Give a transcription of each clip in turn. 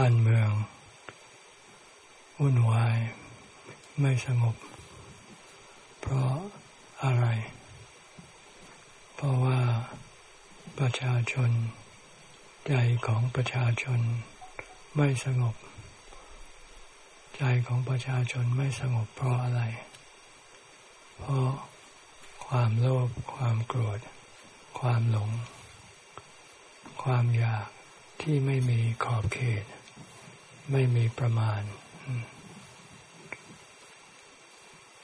บ้านเมืองวุ่นวาย ไม่สงบ เพราะอะไร เพราะว่าประชาชน ใจของประชาชนไม่สงบ ใจของประชาชนไม่สงบเพราะอะไร เพราะความโลภความโกรธ ความหลง ความอยากที่ไม่มีขอบเขต ไม่มีประมาณ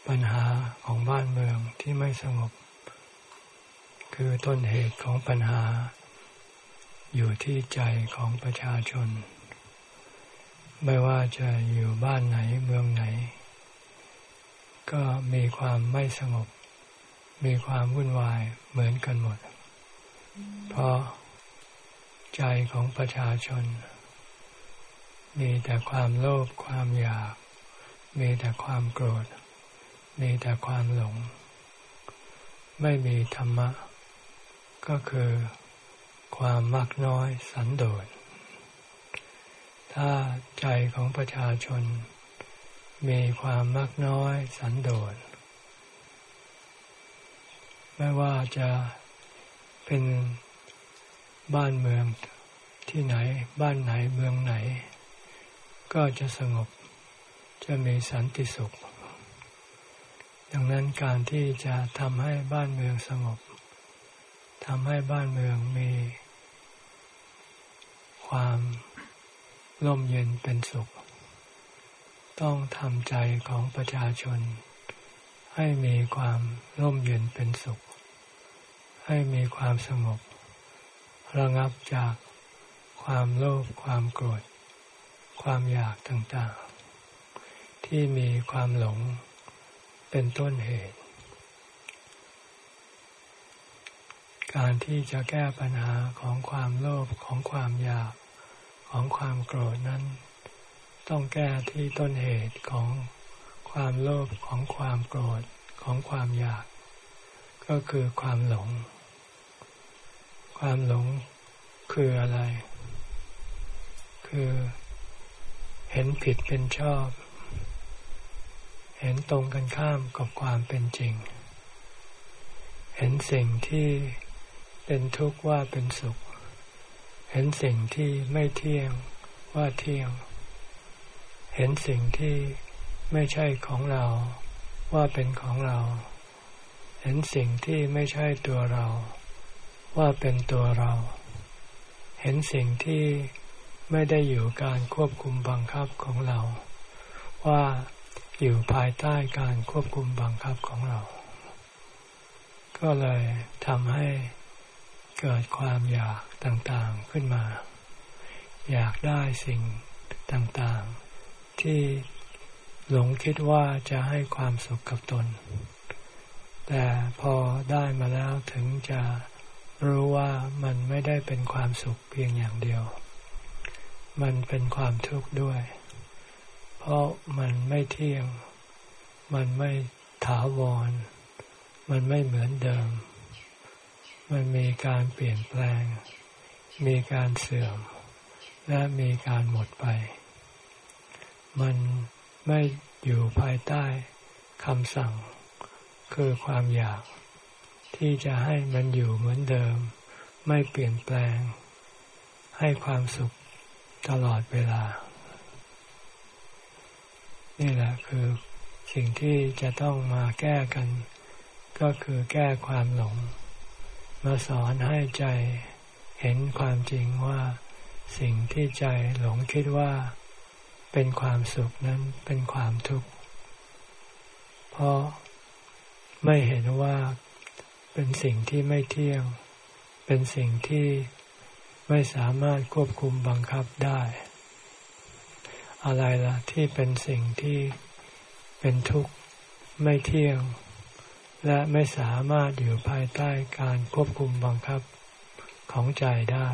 ปัญหาของบ้านเมืองที่ไม่สงบ คือต้นเหตุของปัญหา อยู่ที่ใจของประชาชน ไม่ว่าจะอยู่บ้านไหนเมืองไหน ก็มีความไม่สงบ มีความวุ่นวายเหมือนกันหมด เพราะใจของประชาชน มีแต่ความโลภความอยาก มีแต่ความโกรธ มีแต่ความหลง ไม่มีธรรมะ ก็คือความมักน้อยสันโดษ ถ้าใจของประชาชน มีความมักน้อยสันโดษ ไม่ว่าจะเป็นบ้านเมืองที่ไหน บ้านไหนเมืองไหน ก็จะสงบจะมีสันติสุข ดังนั้นการที่จะทำให้บ้านเมืองสงบทำให้บ้านเมืองมี ความร่มเย็นเป็นสุข ต้องทำใจของประชาชน ให้มีความร่มเย็นเป็นสุข ให้มีความสงบ ระงับจากความโลภความโกรธ ความอยากต่างๆ ที่มีความหลงเป็นต้นเหตุ การที่จะแก้ปัญหาของความโลภของความอยากของความโกรธนั้น ต้องแก้ที่ต้นเหตุของความโลภของความโกรธของความอยาก ก็คือความหลง ความหลงคืออะไร คือ เห็นผิดเป็นชอบ เห็นตรงกันข้ามกับความเป็นจริง เห็นสิ่งที่เป็นทุกข์ว่าเป็นสุข เห็นสิ่งที่ไม่เที่ยงว่าเที่ยง เห็นสิ่งที่ไม่ใช่ของเราว่าเป็นของเรา เห็นสิ่งที่ไม่ใช่ตัวเรา ว่าเป็นตัวเรา เห็นสิ่งที่ ไม่ได้อยู่การควบคุมบังคับของเรา ว่าอยู่ภายใต้การควบคุมบังคับของเรา ก็เลยทำให้เกิดความอยากต่างๆขึ้นมา อยากได้สิ่งต่างๆ ที่หลงคิดว่าจะให้ความสุขกับตน แต่พอได้มาแล้วถึงจะรู้ว่ามันไม่ได้เป็นความสุขเพียงอย่างเดียว มันเป็นความทุกข์ด้วย เพราะมันไม่เที่ยง มันไม่ถาวร มันไม่เหมือนเดิม มันมีการเปลี่ยนแปลง มีการเสื่อม และมีการหมดไป มันไม่อยู่ภายใต้คำสั่ง คือความอยาก ที่จะให้มันอยู่เหมือนเดิม ไม่เปลี่ยนแปลง ให้ความสุข ตลอดเวลา นี่แหละคือสิ่งที่จะต้องมาแก้กัน ก็คือแก้ความหลง มาสอนให้ใจเห็นความจริงว่าสิ่งที่ใจหลงคิดว่า เป็นความสุขนั้นเป็นความทุกข์ เพราะไม่เห็นว่าเป็นสิ่งที่ไม่เที่ยง เป็นสิ่งที่ ไม่สามารถควบคุมบังคับได้ อะไรล่ะที่เป็นสิ่งที่เป็นทุกข์ไม่เที่ยง และไม่สามารถอยู่ภายใต้การควบคุมบังคับของใจได้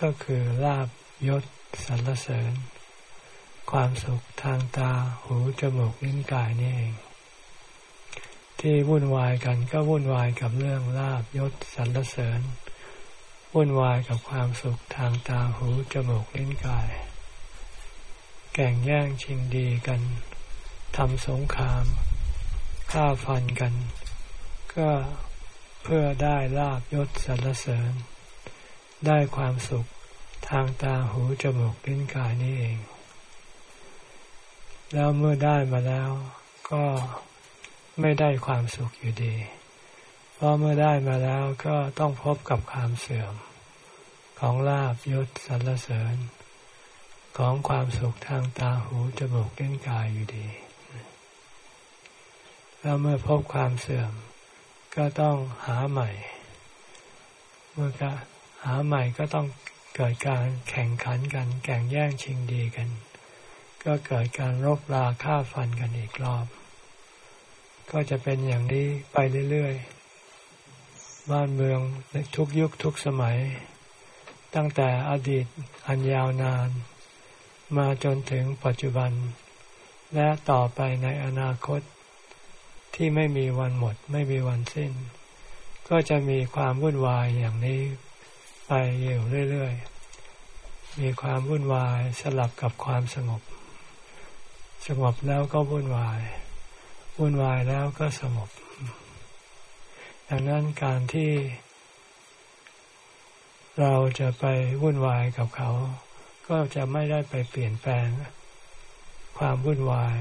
ก็คือลาบยศสรรเสริญ ความสุขทางตาหูจมูกลิ้นกายนี่เอง ที่วุ่นวายกันก็วุ่นวายกับเรื่องลาบยศสรรเสริญ วุ่นวายกับความสุขทางตาหูจมูกลิ้นกาย แก่งแย่งชิงดีกันทำสงครามฆ่าฟันกัน ก็เพื่อได้ลาบยศสรรเสริญ ได้ความสุขทางตาหูจมูกลิ้นกายนี่เอง แล้วเมื่อได้มาแล้วก็ไม่ได้ความสุขอยู่ดี เพราะเมื่อได้มาแล้วก็ต้องพบกับความเสื่อม ของลาบยศสรรเสริญ ของความสุขทางตาหูจมูกเลิ้นกายอยู่ดี แล้วเมื่อพบความเสื่อม ก็ต้องหาใหม่ เมื่อก็หาใหม่ก็ต้องเกิดการแข่งขันกันแข่งแย่งชิงดีกัน ก็เกิดการรบราฆ่าฟันกันอีกรอบ ก็จะเป็นอย่างนี้ไปเรื่อยๆ บ้านเมืองในทุกยุคทุกสมัย ตั้งแต่อดีตอันยาวนาน มาจนถึงปัจจุบัน และต่อไปในอนาคต ที่ไม่มีวันหมดไม่มีวันสิ้น ก็จะมีความวุ่นวายอย่างนี้ไปอยู่เรื่อยๆ มีความวุ่นวายสลับกับความสงบ สงบแล้วก็วุ่นวาย วุ่นวายแล้วก็สงบ ดังนั้นการที่เราจะไปวุ่นวายกับเขา ก็จะไม่ได้ไปเปลี่ยนแปลงความวุ่นวาย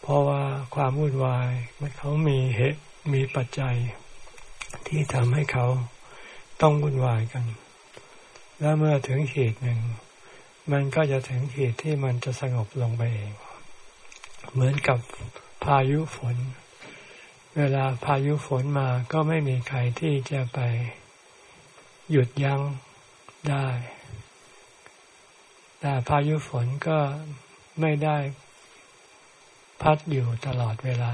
เพราะว่าความวุ่นวายมันเขามีเหตุมีปัจจัย ที่ทำให้เขาต้องวุ่นวายกัน และเมื่อถึงขีดหนึ่ง มันก็จะถึงขีดที่มันจะสงบลงไปเอง เหมือนกับ พายุฝน เวลาพายุฝนมาก็ไม่มีใครที่จะไปหยุดยั้งได้ แต่พายุฝนก็ไม่ได้พัดอยู่ตลอดเวลา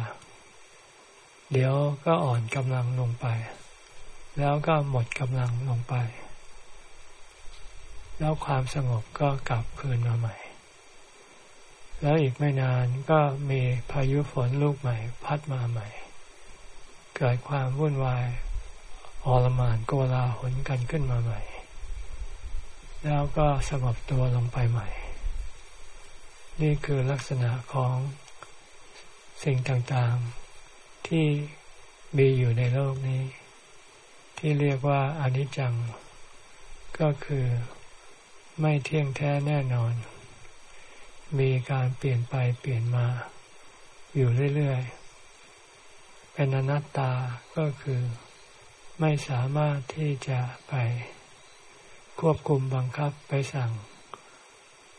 เดี๋ยวก็อ่อนกำลังลงไป แล้วก็หมดกำลังลงไป แล้วความสงบก็กลับคืนมาใหม่ แล้วอีกไม่นานก็มีพายุฝนลูกใหม่ พัดมาใหม่ เกิดความวุ่นวายอลมานโกลาหนกันขึ้นมาใหม่ แล้วก็สงบตัวลงไปใหม่ นี่คือลักษณะของสิ่งต่างๆ ที่มีอยู่ในโลกนี้ ที่เรียกว่าอนิจจัง ก็คือไม่เที่ยงแท้แน่นอน มีการเปลี่ยนไปเปลี่ยนมา อยู่เรื่อยๆ เป็นอนัตตาก็คือ ไม่สามารถที่จะไป ควบคุมบังคับไปสั่ง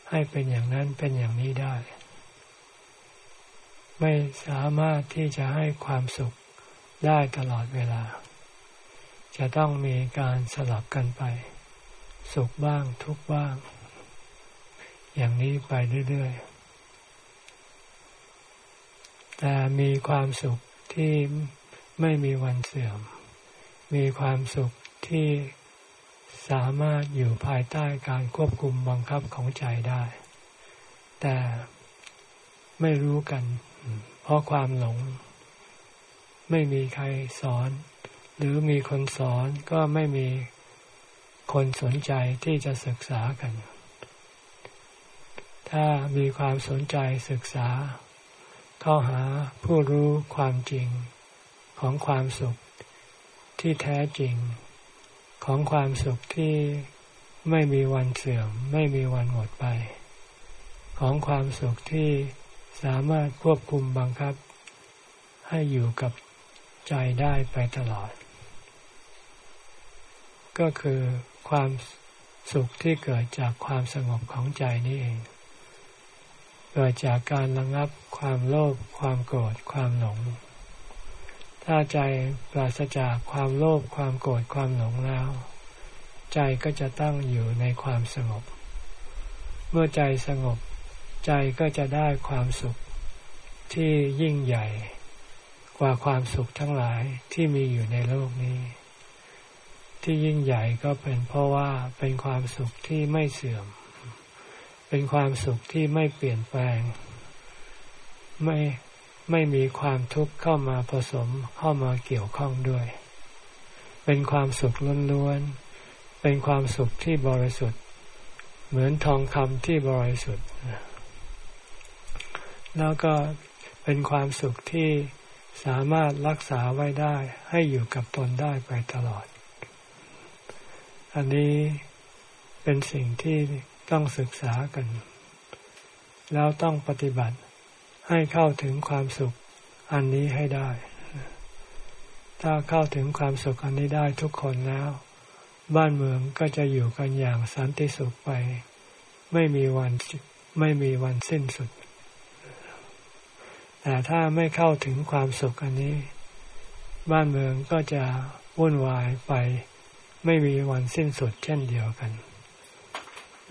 ให้เป็นอย่างนั้นเป็นอย่างนี้ได้ ไม่สามารถที่จะให้ความสุขได้ตลอดเวลา จะต้องมีการสลับกันไป สุขบ้างทุกบ้าง อย่างนี้ไปเรื่อยๆ แต่มีความสุขที่ไม่มีวันเสื่อม มีความสุขที่สามารถอยู่ภายใต้การควบคุมบังคับของใจได้ แต่ไม่รู้กัน เพราะความหลง ไม่มีใครสอน หรือมีคนสอนก็ไม่มีคนสนใจที่จะศึกษากัน ถ้ามีความสนใจศึกษา เข้าหาผู้รู้ความจริงของความสุขที่แท้จริง ของความสุขที่ไม่มีวันเสื่อม ไม่มีวันหมดไป ของความสุขที่สามารถควบคุมบังคับ ให้อยู่กับใจได้ไปตลอด ก็คือความสุขที่เกิดจากความสงบของใจนี่เอง เกิดจากการระงับความโลภความโกรธความหลง ถ้าใจปราศจากความโลภความโกรธความหลงแล้ว ใจก็จะตั้งอยู่ในความสงบ เมื่อใจสงบ ใจก็จะได้ความสุขที่ยิ่งใหญ่ กว่าความสุขทั้งหลายที่มีอยู่ในโลกนี้ ที่ยิ่งใหญ่ก็เป็นเพราะว่าเป็นความสุขที่ไม่เสื่อม เป็นความสุขที่ไม่เปลี่ยนแปลง ไม่ไม่มีความทุกข์เข้ามาผสมเข้ามาเกี่ยวข้องด้วย เป็นความสุขล้วนๆ เป็นความสุขที่บริสุทธิ์ เหมือนทองคำที่บริสุทธิ์ แล้วก็เป็นความสุขที่สามารถรักษาไว้ได้ให้อยู่กับตนได้ไปตลอด อันนี้เป็นสิ่งที่ ต้องศึกษากัน แล้วต้องปฏิบัติให้เข้าถึงความสุขอันนี้ให้ได้ ถ้าเข้าถึงความสุขอันนี้ได้ทุกคนแล้ว บ้านเมืองก็จะอยู่กันอย่างสันติสุขไป ไม่มีวันไม่มีวันสิ้นสุด แต่ถ้าไม่เข้าถึงความสุขอันนี้ บ้านเมืองก็จะวุ่นวายไป ไม่มีวันสิ้นสุดเช่นเดียวกัน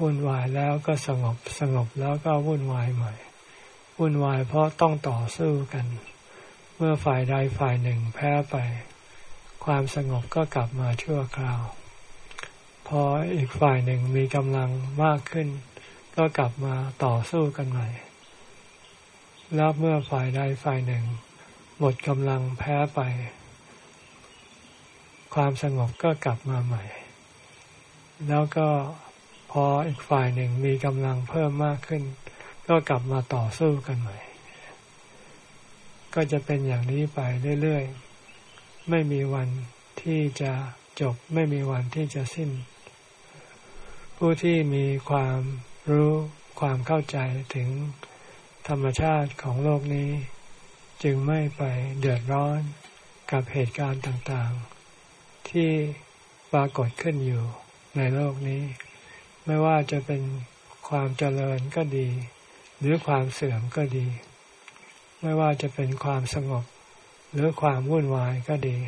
วุ่นวายแล้วก็สงบสงบแล้วก็วุ่นวายใหม่ วุ่นวายเพราะต้องต่อสู้กัน เมื่อฝ่ายใดฝ่ายหนึ่งแพ้ไป ความสงบก็กลับมาชั่วคราว พออีกฝ่ายหนึ่งมีกำลังมากขึ้น ก็กลับมาต่อสู้กันใหม่ แล้วเมื่อฝ่ายใดฝ่ายหนึ่ง หมดกำลังแพ้ไป ความสงบก็กลับมาใหม่ แล้วก็ พออีกฝ่ายหนึ่งมีกำลังเพิ่มมากขึ้น ก็กลับมาต่อสู้กันใหม่ ก็จะเป็นอย่างนี้ไปเรื่อยๆ ไม่มีวันที่จะจบไม่มีวันที่จะสิ้น ผู้ที่มีความรู้ความเข้าใจถึงธรรมชาติของโลกนี้ จึงไม่ไปเดือดร้อนกับเหตุการณ์ต่างๆ ที่ปรากฏขึ้นอยู่ในโลกนี้ ไม่ว่าจะเป็นความเจริญก็ดี หรือความเสื่อมก็ดี ไม่ว่าจะเป็นความสงบ หรือความวุ่นวายก็ดี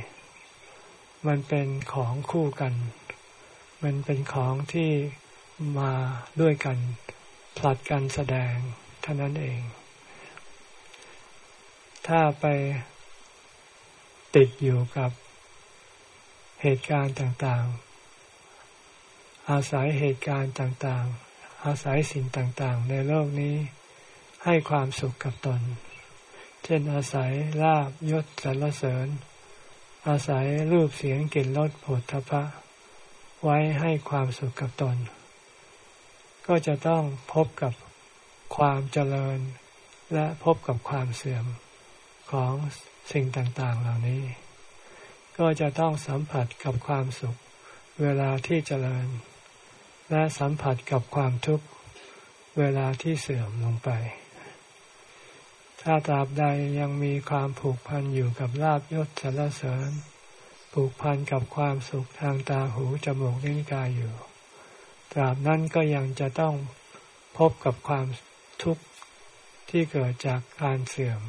มันเป็นของคู่กัน มันเป็นของที่มาด้วยกันผลัดกันแสดงเท่านั้นเอง ถ้าไปติดอยู่กับเหตุการณ์ต่างๆ อาศัยเหตุการณ์ต่างๆ อาศัยสิ่งต่างๆ ในโลกนี้ให้ความสุขกับตน เช่นอาศัยลาบยศสรรเสริญ อาศัยรูปเสียงกลิ่นรสผลทพะ ไว้ให้ความสุขกับตน ก็จะต้องพบกับความเจริญ และพบกับความเสื่อมของสิ่งต่างๆ เหล่านี้ ก็จะต้องสัมผัสกับความสุขเวลาที่เจริญ และสัมผัสกับความทุกข์เวลาที่เสื่อมลงไป ถ้าตราบใดยังมีความผูกพันอยู่กับลาบยศสรรเสริญ ผูกพันกับความสุขทางตาหูจมูกลิ้นกายอยู่ ตราบนั้นก็ยังจะต้องพบกับความทุกข์ที่เกิดจากการเสื่อม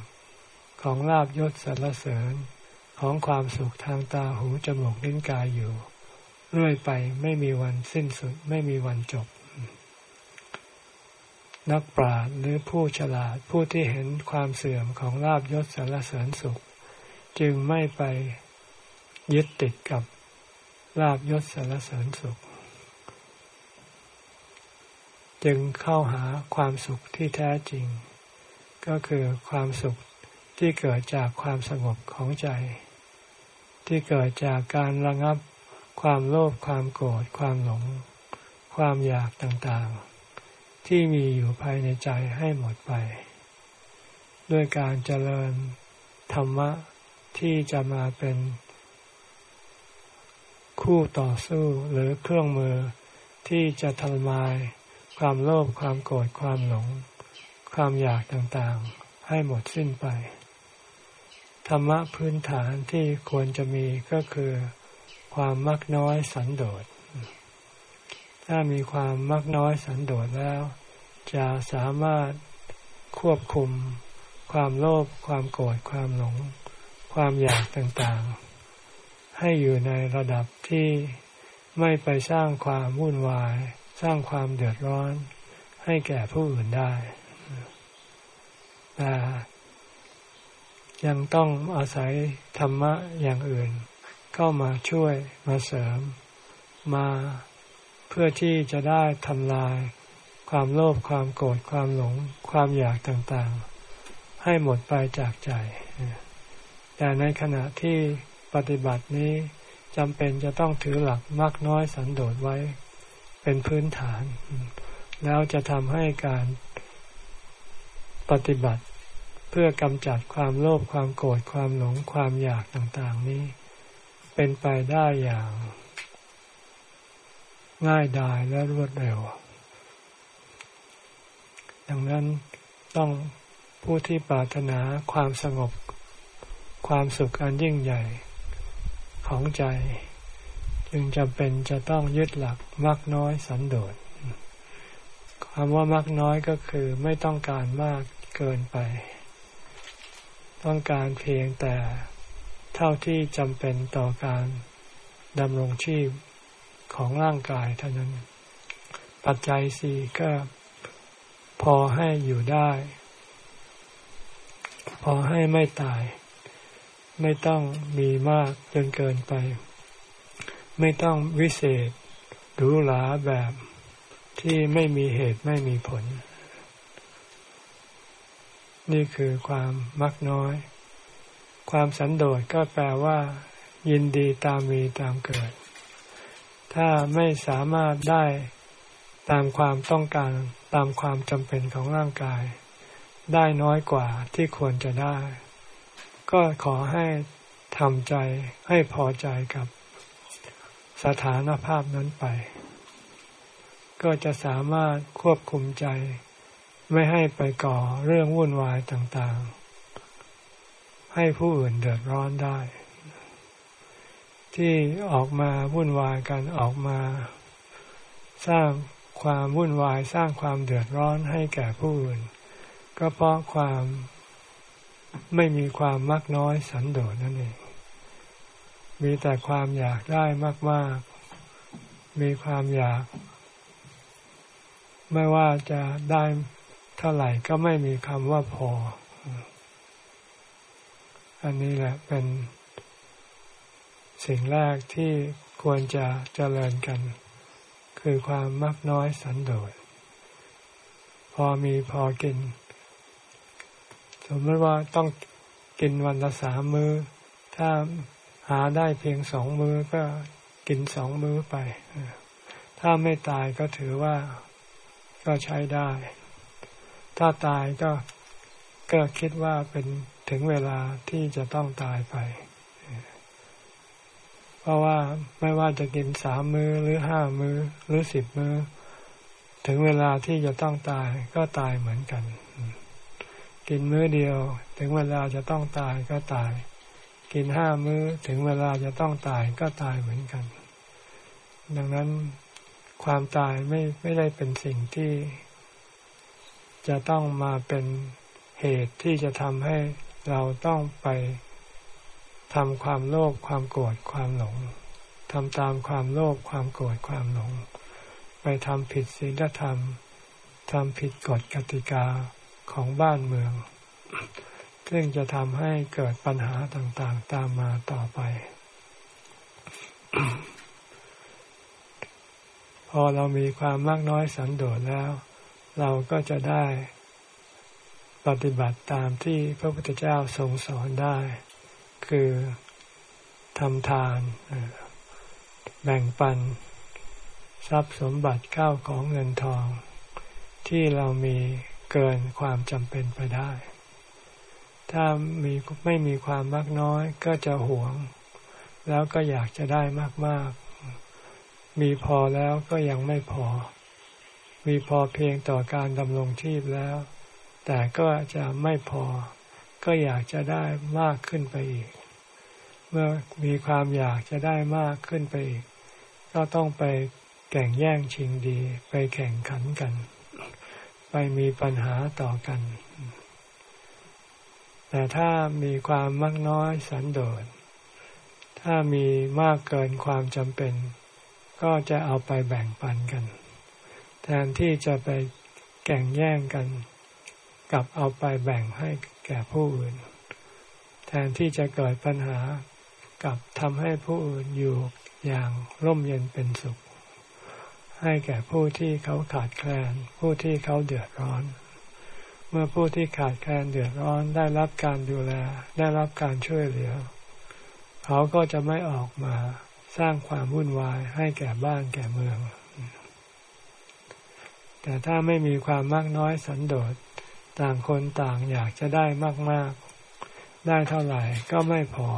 ของลาบยศสรรเสริญของความสุขทางตาหูจมูกลิ้นกายอยู่ เรื่อยไปไม่มีวันสิ้นสุด ไม่มีวันจบ นักปราชญ์หรือผู้ฉลาดผู้ที่เห็นความเสื่อมของลาบยศสารเสริญสุข จึงไม่ไปยึดติดกับลาบยศสารเสริญสุข จึงเข้าหาความสุขที่แท้จริง ก็คือความสุขที่เกิดจากความสงบของใจ ที่เกิดจากการระงับ ความโลภความโกรธความหลง ความอยากต่างๆ ที่มีอยู่ภายในใจให้หมดไป ด้วยการเจริญธรรมะที่จะมาเป็นคู่ต่อสู้หรือเครื่องมือที่จะทำลายความโลภความโกรธความหลง ความอยากต่างๆ ให้หมดสิ้นไป ธรรมะพื้นฐานที่ควรจะมีก็คือ ความมักน้อยสันโดษ ถ้ามีความมักน้อยสันโดษแล้ว จะสามารถควบคุม ความโลภความโกรธความหลง ความอยากต่างๆ ให้อยู่ในระดับที่ไม่ไปสร้างความวุ่นวาย สร้างความเดือดร้อน ให้แก่ผู้อื่นได้แต่ยังต้องอาศัยธรรมะอย่างอื่น เข้ามาช่วยมาเสริม มาเพื่อที่จะได้ทำลาย ความโลภความโกรธความหลง ความอยากต่างๆ ให้หมดไปจากใจ แต่ในขณะที่ปฏิบัตินี้จำเป็นจะต้องถือหลักมากน้อยสันโดษไว้ เป็นพื้นฐาน แล้วจะทำให้การปฏิบัติเพื่อกำจัดความโลภความโกรธความหลงความอยากต่างๆนี้ เป็นไปได้อย่างง่ายดายและรวดเร็ว ดังนั้นต้องผู้ที่ปรารถนาความสงบความสุขอันยิ่งใหญ่ของใจ จึงจำเป็นจะต้องยึดหลักมากน้อยสันโดษคำว่ามากน้อยก็คือไม่ต้องการมากเกินไป ต้องการเพียงแต่ เท่าที่จำเป็นต่อการดำรงชีพของร่างกายเท่านั้น ปัจจัยสี่ก็พอให้อยู่ได้ พอให้ไม่ตาย ไม่ต้องมีมากจนเกินไป ไม่ต้องวิเศษหรูหราแบบที่ไม่มีเหตุไม่มีผล นี่คือความมักน้อย ความสันโดษก็แปลว่า ยินดีตามมีตามเกิด ถ้าไม่สามารถได้ตามความต้องการตามความจำเป็นของร่างกาย ได้น้อยกว่าที่ควรจะได้ ก็ขอให้ทำใจให้พอใจกับสถานภาพนั้นไป ก็จะสามารถควบคุมใจ ไม่ให้ไปก่อเรื่องวุ่นวายต่างๆ ให้ผู้อื่นเดือดร้อนได้ ที่ออกมาวุ่นวายกันออกมา สร้างความวุ่นวายสร้างความเดือดร้อนให้แก่ผู้อื่น ก็เพราะความไม่มีความมักน้อยสันโดษนั่นเอง มีแต่ความอยากได้มาก ๆ มีความอยาก ไม่ว่าจะได้เท่าไหร่ก็ไม่มีคำว่าพอ อันนี้แหละเป็นสิ่งแรกที่ควรจะเจริญกัน คือความมักน้อยสันโดษพอมีพอกิน สมมติว่าต้องกินวันละสามมือ้อ ถ้าหาได้เพียงสองมื้อก็กินสองมื้อไป ถ้าไม่ตายก็ถือว่าก็ใช้ได้ ถ้าตายก็ก็คิดว่าเป็น ถึงเวลาที่จะต้องตายไป เพราะว่าไม่ว่าจะกินสามมือหรือห้ามือหรือสิบมื้อ ถึงเวลาที่จะต้องตายก็ตายเหมือนกัน กินมื้อเดียว ถึงเวลาจะต้องตายก็ตาย กินห้ามือ้อ ถึงเวลาจะต้องตายก็ตายเหมือนกัน ดังนั้นความตายไม่ไม่ได้เป็นสิ่งที่จะต้องมาเป็นเหตุที่จะทำให้ เราต้องไปทำความโลภความโกรธความหลงทำตามความโลภความโกรธความหลง ไปทำผิดศีลธรรมทำผิดกฎกติกาของบ้านเมือง ซึ่งจะทำให้เกิดปัญหาต่างๆ ตามมาต่อไป พอเรามีความมากน้อยสันโดษแล้ว เราก็จะได้ ปฏิบัติตามที่พระพุทธเจ้าทรงสอนได้ คือทำทานแบ่งปัน ทรัพย์สมบัติเข้าของเงินทอง ที่เรามีเกินความจำเป็นไปได้ ถ้ามีไม่มีความมากน้อยก็จะหวง แล้วก็อยากจะได้มาก ๆ มีพอแล้วก็ยังไม่พอ มีพอเพียงต่อการดำรงชีพแล้ว แต่ก็จะไม่พอ ก็อยากจะได้มากขึ้นไปอีก เมื่อมีความอยากจะได้มากขึ้นไปอีก ก็ต้องไปแข่งแย่งชิงดี ไปแข่งขันกัน ไปมีปัญหาต่อกัน แต่ถ้ามีความมักน้อยสันโดษ ถ้ามีมากเกินความจำเป็น ก็จะเอาไปแบ่งปันกัน แทนที่จะไปแข่งแย่งกัน กลับเอาไปแบ่งให้แก่ผู้อื่น แทนที่จะเกิดปัญหากับทำให้ผู้อื่นอยู่อย่างร่มเย็นเป็นสุข ให้แก่ผู้ที่เขาขาดแคลน ผู้ที่เขาเดือดร้อน เมื่อผู้ที่ขาดแคลนเดือดร้อนได้รับการดูแล ได้รับการช่วยเหลือ เขาก็จะไม่ออกมาสร้างความวุ่นวายให้แก่บ้านแก่เมือง แต่ถ้าไม่มีความมากน้อยสันโดษ ต่างคนต่างอยากจะได้มาก ๆ ได้เท่าไหร่ก็ไม่พอ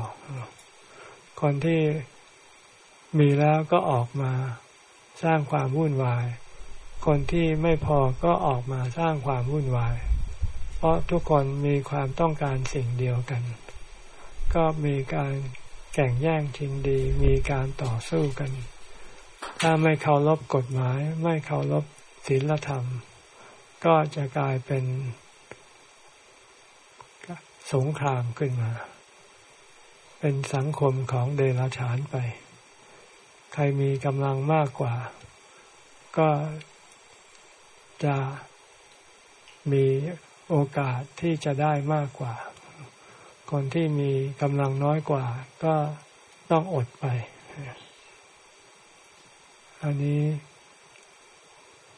คนที่มีแล้วก็ออกมาสร้างความวุ่นวาย คนที่ไม่พอก็ออกมาสร้างความวุ่นวาย เพราะทุกคนมีความต้องการสิ่งเดียวกัน ก็มีการแข่งแย่งชิงดี มีการต่อสู้กัน ถ้าไม่เคารพกฎหมาย ไม่เคารพศีลธรรม ก็จะกลายเป็น สงครามขึ้นมา เป็นสังคมของเดรัจฉานไป ใครมีกำลังมากกว่า ก็จะมีโอกาสที่จะได้มากกว่า คนที่มีกำลังน้อยกว่า ก็ต้องอดไป อันนี้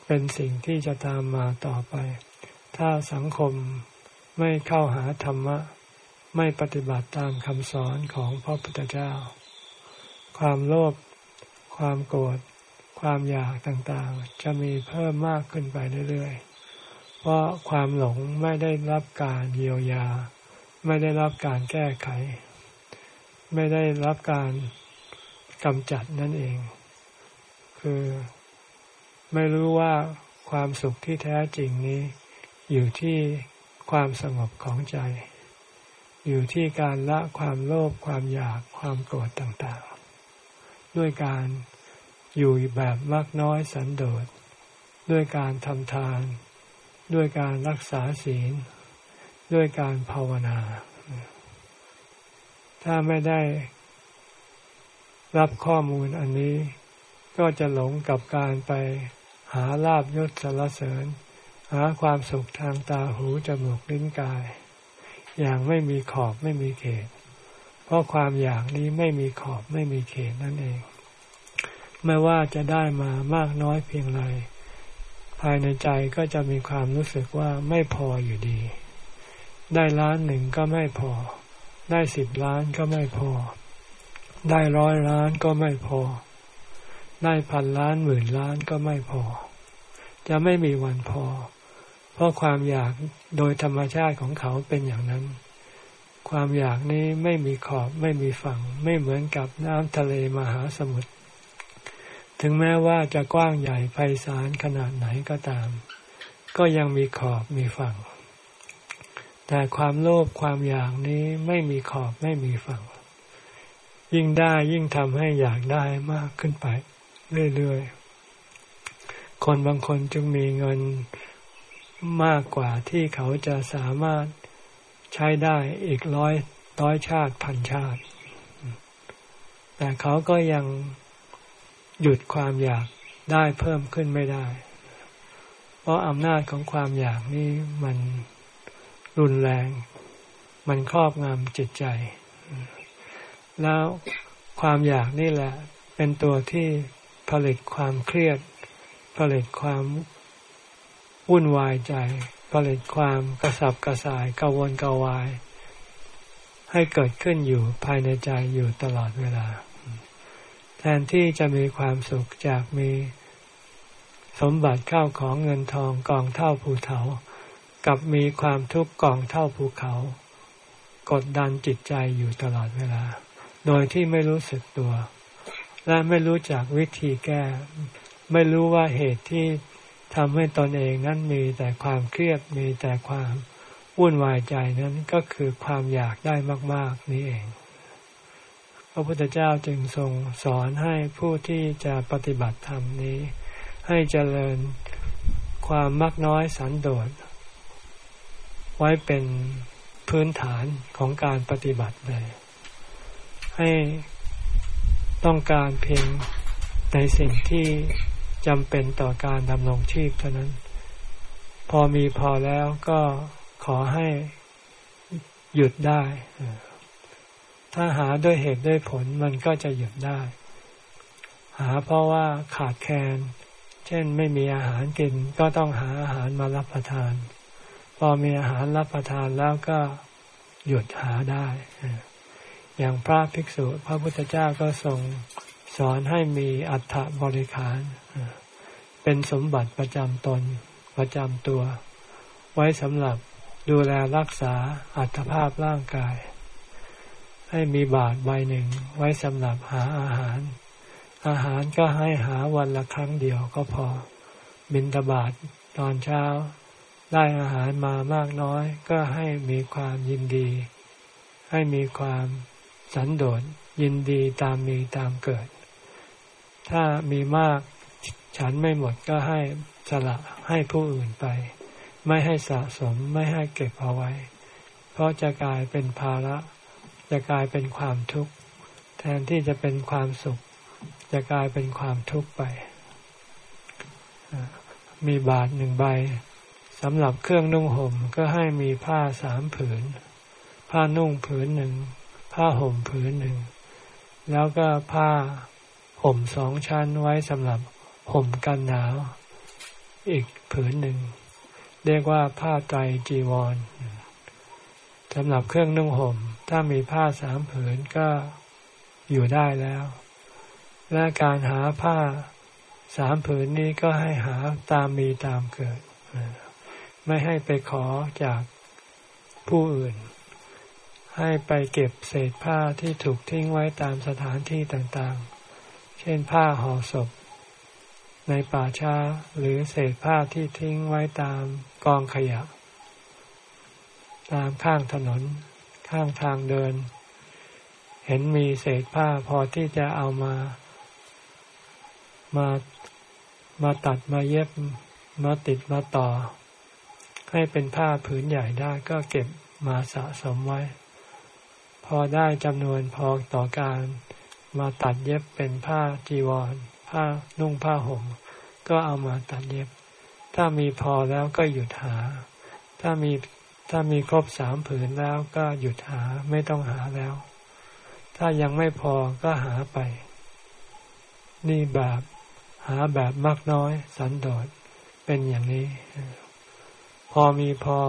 เป็นสิ่งที่จะตามมาต่อไป ถ้าสังคม ไม่เข้าหาธรรมะ ไม่ปฏิบัติตามคำสอนของพระพุทธเจ้า ความโลภความโกรธความอยากต่างๆ จะมีเพิ่มมากขึ้นไปเรื่อยๆ เพราะความหลงไม่ได้รับการเยียวยา ไม่ได้รับการแก้ไข ไม่ได้รับการกำจัดนั่นเอง คือไม่รู้ว่าความสุขที่แท้จริงนี้ อยู่ที่ ความสงบของใจ อยู่ที่การละความโลภความอยากความโกรธต่างๆ ด้วยการอยู่แบบมากน้อยสันโดษ ด้วยการทำทาน ด้วยการรักษาศีล ด้วยการภาวนา ถ้าไม่ได้รับข้อมูลอันนี้ ก็จะหลงกับการไปหาลาบยศสารเสริญ หาความสุขทางตาหูจมูกลิ้นกาย อย่างไม่มีขอบไม่มีเขต เพราะความอยากนี้ไม่มีขอบไม่มีเขตนั่นเอง ไม่ว่าจะได้มามากน้อยเพียงไรภายในใจก็จะมีความรู้สึกว่าไม่พออยู่ดี ได้ล้านหนึ่งก็ไม่พอ ได้สิบล้านก็ไม่พอ ได้ร้อยล้านก็ไม่พอ ได้พันล้านหมื่นล้านก็ไม่พอ จะไม่มีวันพอ เพราะความอยากโดยธรรมชาติของเขาเป็นอย่างนั้น ความอยากนี้ไม่มีขอบไม่มีฝั่ง ไม่เหมือนกับน้ำทะเลมหาสมุทรถึงแม้ว่าจะกว้างใหญ่ไพศาลขนาดไหนก็ตาม ก็ยังมีขอบมีฝั่ง แต่ความโลภความอยากนี้ไม่มีขอบไม่มีฝั่ง ยิ่งได้ยิ่งทำให้อยากได้มากขึ้นไป เรื่อยๆ คนบางคนจึงมีเงิน มากกว่าที่เขาจะสามารถใช้ได้อีกร้อยร้อยชาติพันชาติ แต่เขาก็ยังหยุดความอยากได้เพิ่มขึ้นไม่ได้ เพราะอำนาจของความอยากนี่มันรุนแรง มันครอบงำจิตใจ แล้วความอยากนี่แหละ เป็นตัวที่ผลิตความเครียด ผลิตความ วุ่นวายใจ ผลิตความกระสับกระส่ายกังวลกวาย ให้เกิดขึ้นอยู่ภายในใจอยู่ตลอดเวลา แทนที่จะมีความสุขจากมี สมบัติเข้าของเงินทองกองเท่าภูเขา กับมีความทุกข์กองเท่าภูเขา กดดันจิตใจอยู่ตลอดเวลา โดยที่ไม่รู้สึกตัว และไม่รู้จักวิธีแก้ ไม่รู้ว่าเหตุที่ ทำให้ตนเองนั้นมีแต่ความเครียดมีแต่ความวุ่นวายใจนั้นก็คือความอยากได้มาก ๆ นี้เอง พระพุทธเจ้าจึงทรงสอนให้ผู้ที่จะปฏิบัติธรรมนี้ ให้เจริญความมักน้อยสันโดษไว้เป็นพื้นฐานของการปฏิบัติเลย ให้ต้องการเพียงในสิ่งที่ จำเป็นต่อการดำรงชีพเท่านั้น พอมีพอแล้วก็ขอให้หยุดได้ ถ้าหาด้วยเหตุด้วยผลมันก็จะหยุดได้ หาเพราะว่าขาดแคลน เช่นไม่มีอาหารกินก็ต้องหาอาหารมารับประทาน พอมีอาหารรับประทานแล้วก็หยุดหาได้ อย่างพระภิกษุพระพุทธเจ้าก็ทรงสอนให้มีอัฐบริขาร เป็นสมบัติประจำตน ประจำตัว ไว้สำหรับดูแลรักษาอัตภาพร่างกาย ให้มีบาทใบหนึ่งไว้สำหรับหาอาหาร อาหารก็ให้หาวันละครั้งเดียวก็พอ บินตบาทตอนเช้า ได้อาหารมามากน้อย ก็ให้มีความยินดี ให้มีความสันโดษยินดีตามมีตามเกิด ถ้ามีมาก ฉันไม่หมดก็ให้สละให้ผู้อื่นไป ไม่ให้สะสมไม่ให้เก็บเอาไว้ เพราะจะกลายเป็นภาระ จะกลายเป็นความทุกข์ แทนที่จะเป็นความสุข จะกลายเป็นความทุกข์ไป มีบาทหนึ่งใบสำหรับเครื่องนุ่งห่มก็ให้มีผ้าสามผืน ผ้านุ่งผืนหนึ่ง ผ้าห่มผืนหนึ่ง แล้วก็ผ้าห่มสองชั้นไว้สำหรับ ห่มกันหนาว อีกผืนหนึ่ง เรียกว่าผ้าไตรจีวรสำหรับเครื่องนุ่งห่ม ถ้ามีผ้าสามผืนก็อยู่ได้แล้ว และการหาผ้าสามผืนนี้ก็ให้หาตามมีตามเกิด ไม่ให้ไปขอจากผู้อื่น ให้ไปเก็บเศษผ้าที่ถูกทิ้งไว้ตามสถานที่ต่างๆ เช่นผ้าห่อศพ ในป่าช้าหรือเศษผ้าที่ทิ้งไว้ตามกองขยะ ตามข้างถนน ข้างทางเดิน เห็นมีเศษผ้าพอที่จะเอามา มามาตัดมาเย็บมาติดมาต่อ ให้เป็นผ้าผืนใหญ่ได้ก็เก็บมาสะสมไว้ พอได้จำนวนพอต่อการ มาตัดเย็บเป็นผ้าจีวร ผ้านุ่งผ้าห่ม ก็เอามาตัดเย็บ ถ้ามีพอแล้วก็หยุดหา ถ้ามีถ้ามีครบสามผืนแล้วก็หยุดหาไม่ต้องหาแล้ว ถ้ายังไม่พอก็หาไป นี่แบบหาแบบมากน้อยสันโดษเป็นอย่างนี้ พอมีพอ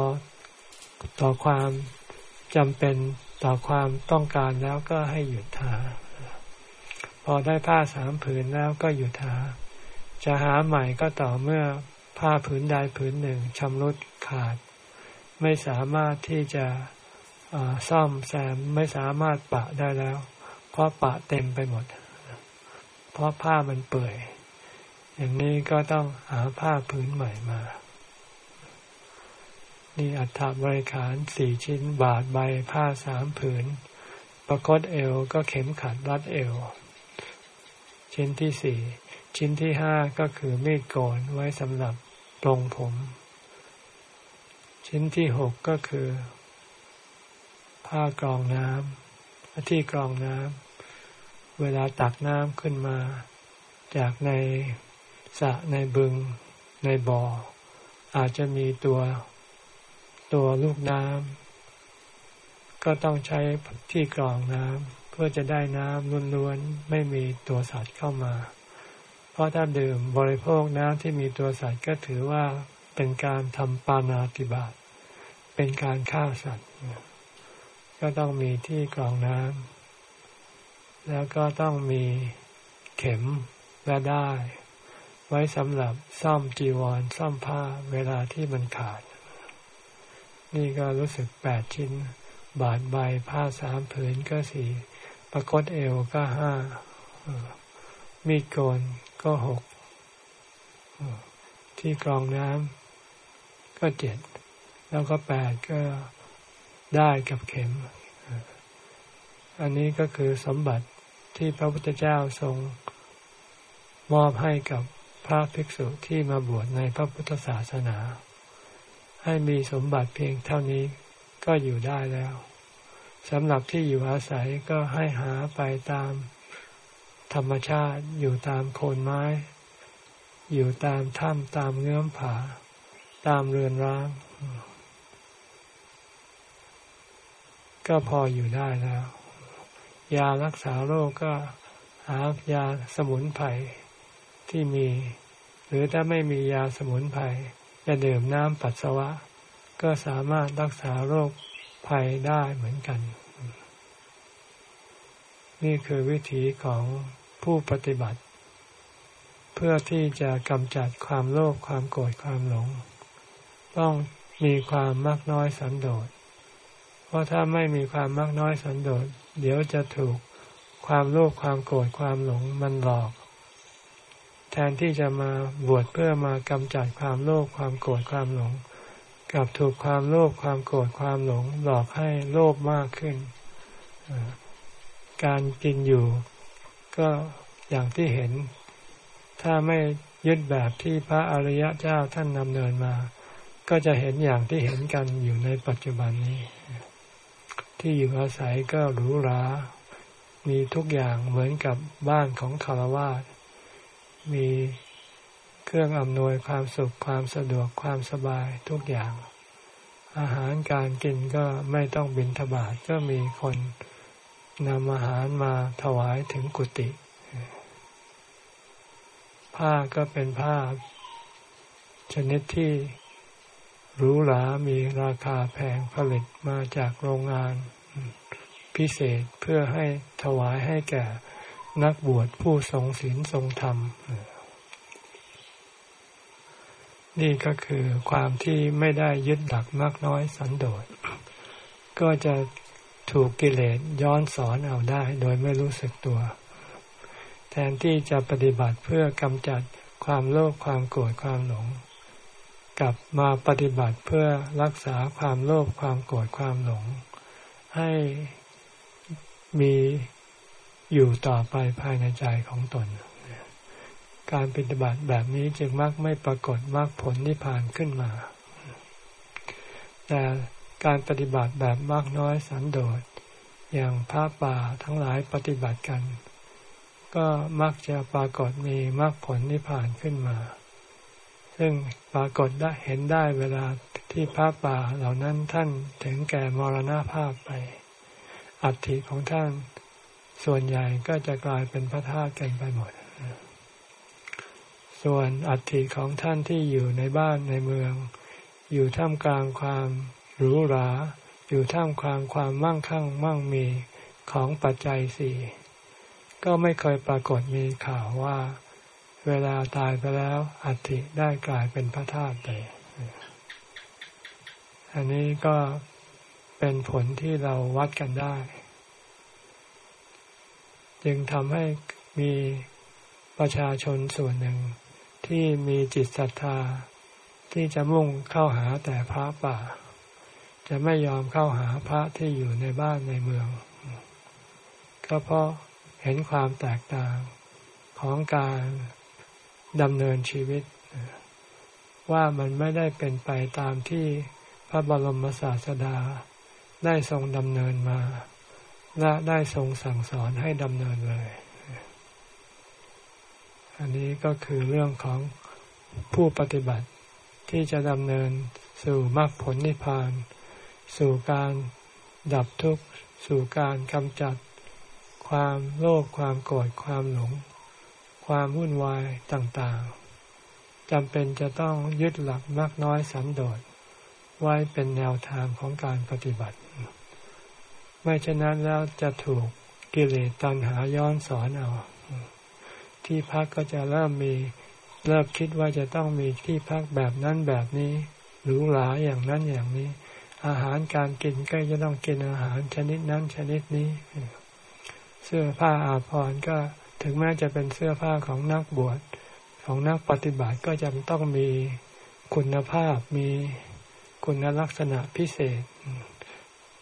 ต่อความจำเป็นต่อความต้องการแล้วก็ให้หยุดหา พอได้ผ้าสามผืนแล้วก็หยุดหา จะหาใหม่ก็ต่อเมื่อผ้าผืนใดผืนหนึ่งชำรุดขาด ไม่สามารถที่จะซ่อมแซมไม่สามารถปะได้แล้ว เพราะปะเต็มไปหมด เพราะผ้ามันเปื่อย อย่างนี้ก็ต้องหาผ้าผืนใหม่มา นี่อัฐบริขารสี่ชิ้นบาทใบผ้าสามผืน ประคตเอวก็เข็มขัดรัดเอว ชิ้นที่สี่ชิ้นที่ห้าก็คือมีดโกนไว้สำหรับปลงผม ชิ้นที่หกก็คือ ผ้ากรองน้ำที่กรองน้ำเวลาตักน้ำขึ้นมา จากในสระในบึงในบ่อ อาจจะมีตัวตัวลูกน้ำก็ต้องใช้ที่กรองน้ำ เพื่อจะได้น้ำล้วนๆไม่มีตัวสัตว์เข้ามา เพราะถ้าดื่มบริโภคน้ำที่มีตัวสัตว์ก็ถือว่าเป็นการทำปานาติบาตเป็นการฆ่าสัตว์ ก็ต้องมีที่กรองน้ำแล้วก็ต้องมีเข็มและได้ ไว้สำหรับซ่อมจีวรซ่อมผ้าเวลาที่มันขาด นี่ก็รู้สึกแปดชิ้น บาทใบผ้าสามผืนก็สี่ ประคตเอวก็ห้ามีดโกนก็หกที่กรองน้ำก็เจ็ดแล้วก็แปดก็ได้กับเข็ม อันนี้ก็คือสมบัติที่พระพุทธเจ้าทรงมอบให้กับพระภิกษุที่มาบวชในพระพุทธศาสนา ให้มีสมบัติเพียงเท่านี้ก็อยู่ได้แล้ว สำหรับที่อยู่อาศัยก็ให้หาไปตามธรรมชาติอยู่ตามโคนไม้ อยู่ตามถ้ำตามเงื้อมผา ตามเรือนร้าง ก็พออยู่ได้แล้ว ยารักษาโรคก็หายาสมุนไพรที่มี หรือถ้าไม่มียาสมุนไพรจะดื่มน้ำปัสสาวะ ก็สามารถรักษาโรค ภัยได้เหมือนกัน นี่คือวิธีของผู้ปฏิบัติ เพื่อที่จะกำจัดความโลภความโกรธความหลง ต้องมีความมากน้อยสันโดษ เพราะถ้าไม่มีความมากน้อยสันโดษ เดี๋ยวจะถูกความโลภความโกรธความหลงมันหลอก แทนที่จะมาบวชเพื่อมากำจัดความโลภความโกรธความหลง กับถูกความโลภความโกรธความหลงหลอกให้โลภมากขึ้น การกินอยู่ ก็อย่างที่เห็น ถ้าไม่ยึดแบบที่พระอริยะเจ้าท่านนำเนินมา ก็จะเห็นอย่างที่เห็นกันอยู่ในปัจจุบันนี้ ที่อยู่อาศัยก็หรูหรา มีทุกอย่างเหมือนกับบ้านของคารวาสมี เครื่องอำนวยความสุขความสะดวกความสบายทุกอย่าง อาหารการกินก็ไม่ต้องบินทบาทก็มีคนนำอาหารมาถวายถึงกุฏิผ้าก็เป็นผ้าชนิดที่หรูหรามีราคาแพงผลิตมาจากโรงงานพิเศษเพื่อให้ถวายให้แก่นักบวชผู้ทรงศีลทรงธรรม นี่ก็คือความที่ไม่ได้ยึดหลักมากน้อยสันโดษ ก็จะถูกกิเลสย้อนสอนเอาได้โดยไม่รู้สึกตัว แทนที่จะปฏิบัติเพื่อกำจัดความโลภความโกรธความหลง กลับมาปฏิบัติเพื่อรักษาความโลภความโกรธความหลง ให้มีอยู่ต่อไปภายในใจของตน การปฏิบัติแบบนี้จึงมักไม่ปรากฏมรรคผลนิพพานขึ้นมา แต่การปฏิบัติแบบมากน้อยสันโดษอย่างพระป่าทั้งหลายปฏิบัติกัน ก็มักจะปรากฏมีมรรคผลนิพพานขึ้นมา ซึ่งปรากฏได้เห็นได้เวลาที่พระป่าเหล่านั้นท่านถึงแก่มรณาภาพไป อัฐิของท่านส่วนใหญ่ก็จะกลายเป็นพระธาตุกันไปหมด ส่วนอัฐิของท่านที่อยู่ในบ้านในเมือง อยู่ท่ามกลางความหรูหรา อยู่ท่ามกลางความมั่งคั่งมั่งมีของปัจจัยสี่ก็ไม่เคยปรากฏมีข่าวว่า เวลาตายไปแล้วอัฐิได้กลายเป็นพระธาตุไป อันนี้ก็เป็นผลที่เราวัดกันได้ จึงทำให้มีประชาชนส่วนหนึ่ง ที่มีจิตศรัทธา ที่จะมุ่งเข้าหาแต่พระป่า จะไม่ยอมเข้าหาพระที่อยู่ในบ้านในเมือง ก็เพราะเห็นความแตกต่างของการดำเนินชีวิต ว่ามันไม่ได้เป็นไปตามที่พระบรมศาสดาได้ทรงดำเนินมา และได้ทรงสั่งสอนให้ดำเนินเลย อันนี้ก็คือเรื่องของผู้ปฏิบัติที่จะดำเนินสู่มรรคผลนิพพาน สู่การดับทุกข์สู่การกำจัด ความโลภความโกรธความหลง ความวุ่นวายต่างๆจำเป็นจะต้องยึดหลักมากน้อยสันโดษไว้เป็นแนวทางของการปฏิบัติ ไม่เช่นนั้นแล้วจะถูกกิเลสตัณหาย้อนสอนเอา ที่พักก็จะเริ่มมีเริ่มคิดว่าจะต้องมีที่พักแบบนั้นแบบนี้หรูหราอย่างนั้นอย่างนี้ อาหารการกินก็จะต้องกินอาหารชนิดนั้นชนิดนี้ เสื้อผ้าอาภรณ์ก็ถึงแม้จะเป็นเสื้อผ้าของนักบวชของนักปฏิบัติก็จะต้องมีคุณภาพมีคุณลักษณะพิเศษ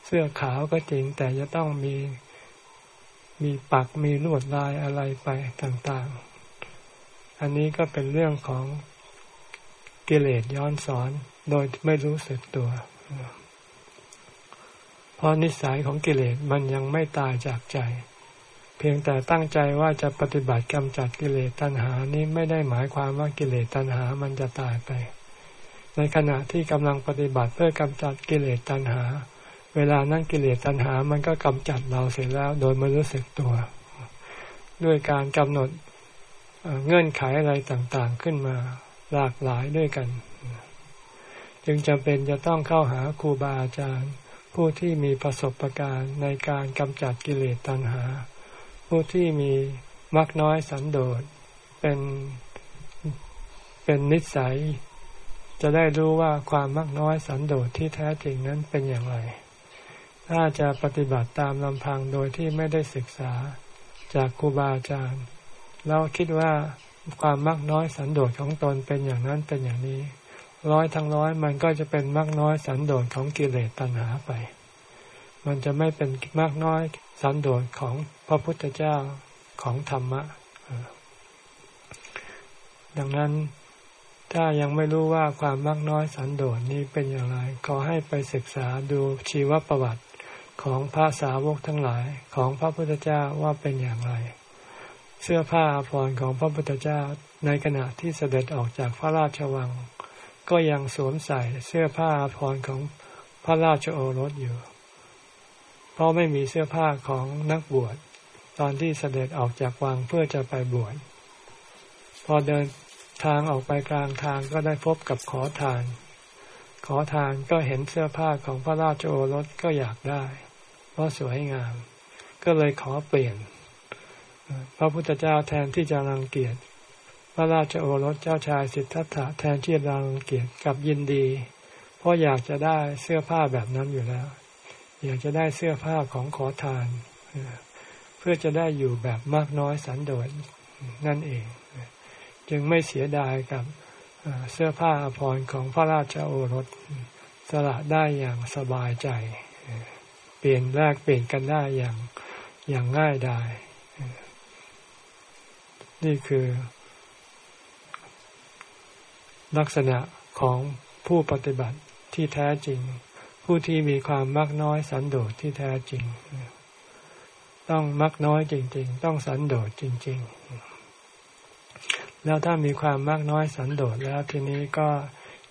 เสื้อขาวก็จริงแต่จะต้องมี มีปักมีลวดลายอะไรไปต่างๆ อันนี้ก็เป็นเรื่องของกิเลสย้อนสอนโดยไม่รู้สึกตัว เพราะนิสัยของกิเลสมันยังไม่ตายจากใจ เพียงแต่ตั้งใจว่าจะปฏิบัติกำจัดกิเลสตัณหานี้ไม่ได้หมายความว่ากิเลสตัณหามันจะตายไป ในขณะที่กำลังปฏิบัติเพื่อกำจัดกิเลสตัณหา เวลานั้นกิเลสตัณหา มันก็กำจัดเราเสร็จแล้วโดยไม่รู้สึกตัว ด้วยการกำหนดเงื่อนไขอะไรต่างๆขึ้นมาหลากหลายด้วยกัน จึงจำเป็นจะต้องเข้าหาครูบาอาจารย์ ผู้ที่มีประสบการณ์ในการกำจัดกิเลสตัณหา ผู้ที่มีมักน้อยสันโดษเป็นเป็นนิสัย จะได้รู้ว่าความมักน้อยสันโดษที่แท้จริงนั้นเป็นอย่างไร ถ้าจะปฏิบัติตามลำพังโดยที่ไม่ได้ศึกษาจากครูบาอาจารย์ เราคิดว่าความมักน้อยสันโดษของตนเป็นอย่างนั้นเป็นอย่างนี้ ร้อยทั้งร้อยมันก็จะเป็นมักน้อยสันโดษของกิเลสตัณหาไป มันจะไม่เป็นมากน้อยสันโดษของพระพุทธเจ้าของธรรมะ ดังนั้นถ้ายังไม่รู้ว่าความมักน้อยสันโดษนี้เป็นอย่างไร ขอให้ไปศึกษาดูชีวประวัติ ของพระสาวกทั้งหลายของพระพุทธเจ้าว่าเป็นอย่างไร เสื้อผ้าอภรรของพระพุทธเจ้าในขณะที่เสด็จออกจากพระราชวัง ก็ยังสวมใส่เสื้อผ้าอภรรของพระราชโอรสอยู่ เพราะไม่มีเสื้อผ้าของนักบวชตอนที่เสด็จออกจากวังเพื่อจะไปบวชพอเดินทางออกไปกลางทางก็ได้พบกับขอทาน ขอทานก็เห็นเสื้อผ้าของพระราชโอรสก็อยากได้ ราะสวยงาม ก็เลยขอเปลี่ยน พระพุทธเจ้าแทนที่จะรังเกียจพระราชโอรสเจ้าชายสิทธัตถะแทนที่จะรังเกียจกับยินดี เพราะอยากจะได้เสื้อผ้าแบบนั้นอยู่แล้ว อยากจะได้เสื้อผ้าของขอทาน เพื่อจะได้อยู่แบบมากน้อยสันโดษนั่นเอง จึงไม่เสียดายกับเสื้อผ้าอภรรของพระราชโอรสสละได้อย่างสบายใจ เปลี่ยนแลกเปลี่ยนกันได้อย่างอย่างง่ายดายนี่คือ ลักษณะของผู้ปฏิบัติที่แท้จริง ผู้ที่มีความมักน้อยสันโดษที่แท้จริง ต้องมักน้อยจริง ๆ ต้องสันโดษจริง ๆ แล้วถ้ามีความมากน้อยสันโดษแล้วทีนี้ก็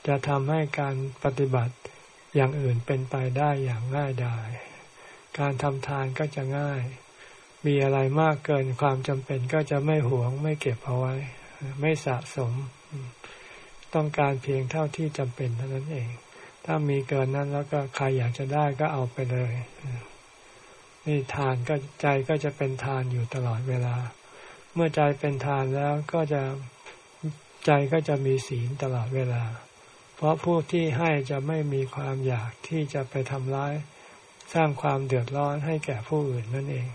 จะทำให้การปฏิบัติอย่างอื่นเป็นไปได้อย่างง่ายดาย การทำทานก็จะง่าย มีอะไรมากเกินความจำเป็นก็จะไม่หวง ไม่เก็บเอาไว้ ไม่สะสม ต้องการเพียงเท่าที่จำเป็นเท่านั้นเอง ถ้ามีเกินนั้นแล้วก็ใครอยากจะได้ก็เอาไปเลยนี่ทานก็ใจก็จะเป็นทานอยู่ตลอดเวลา เมื่อใจเป็นทานแล้วก็จะใจก็จะมีศีลตลอดเวลา เพราะผู้ที่ให้จะไม่มีความอยากที่จะไปทำร้าย สร้างความเดือดร้อนให้แก่ผู้อื่นนั่นเอง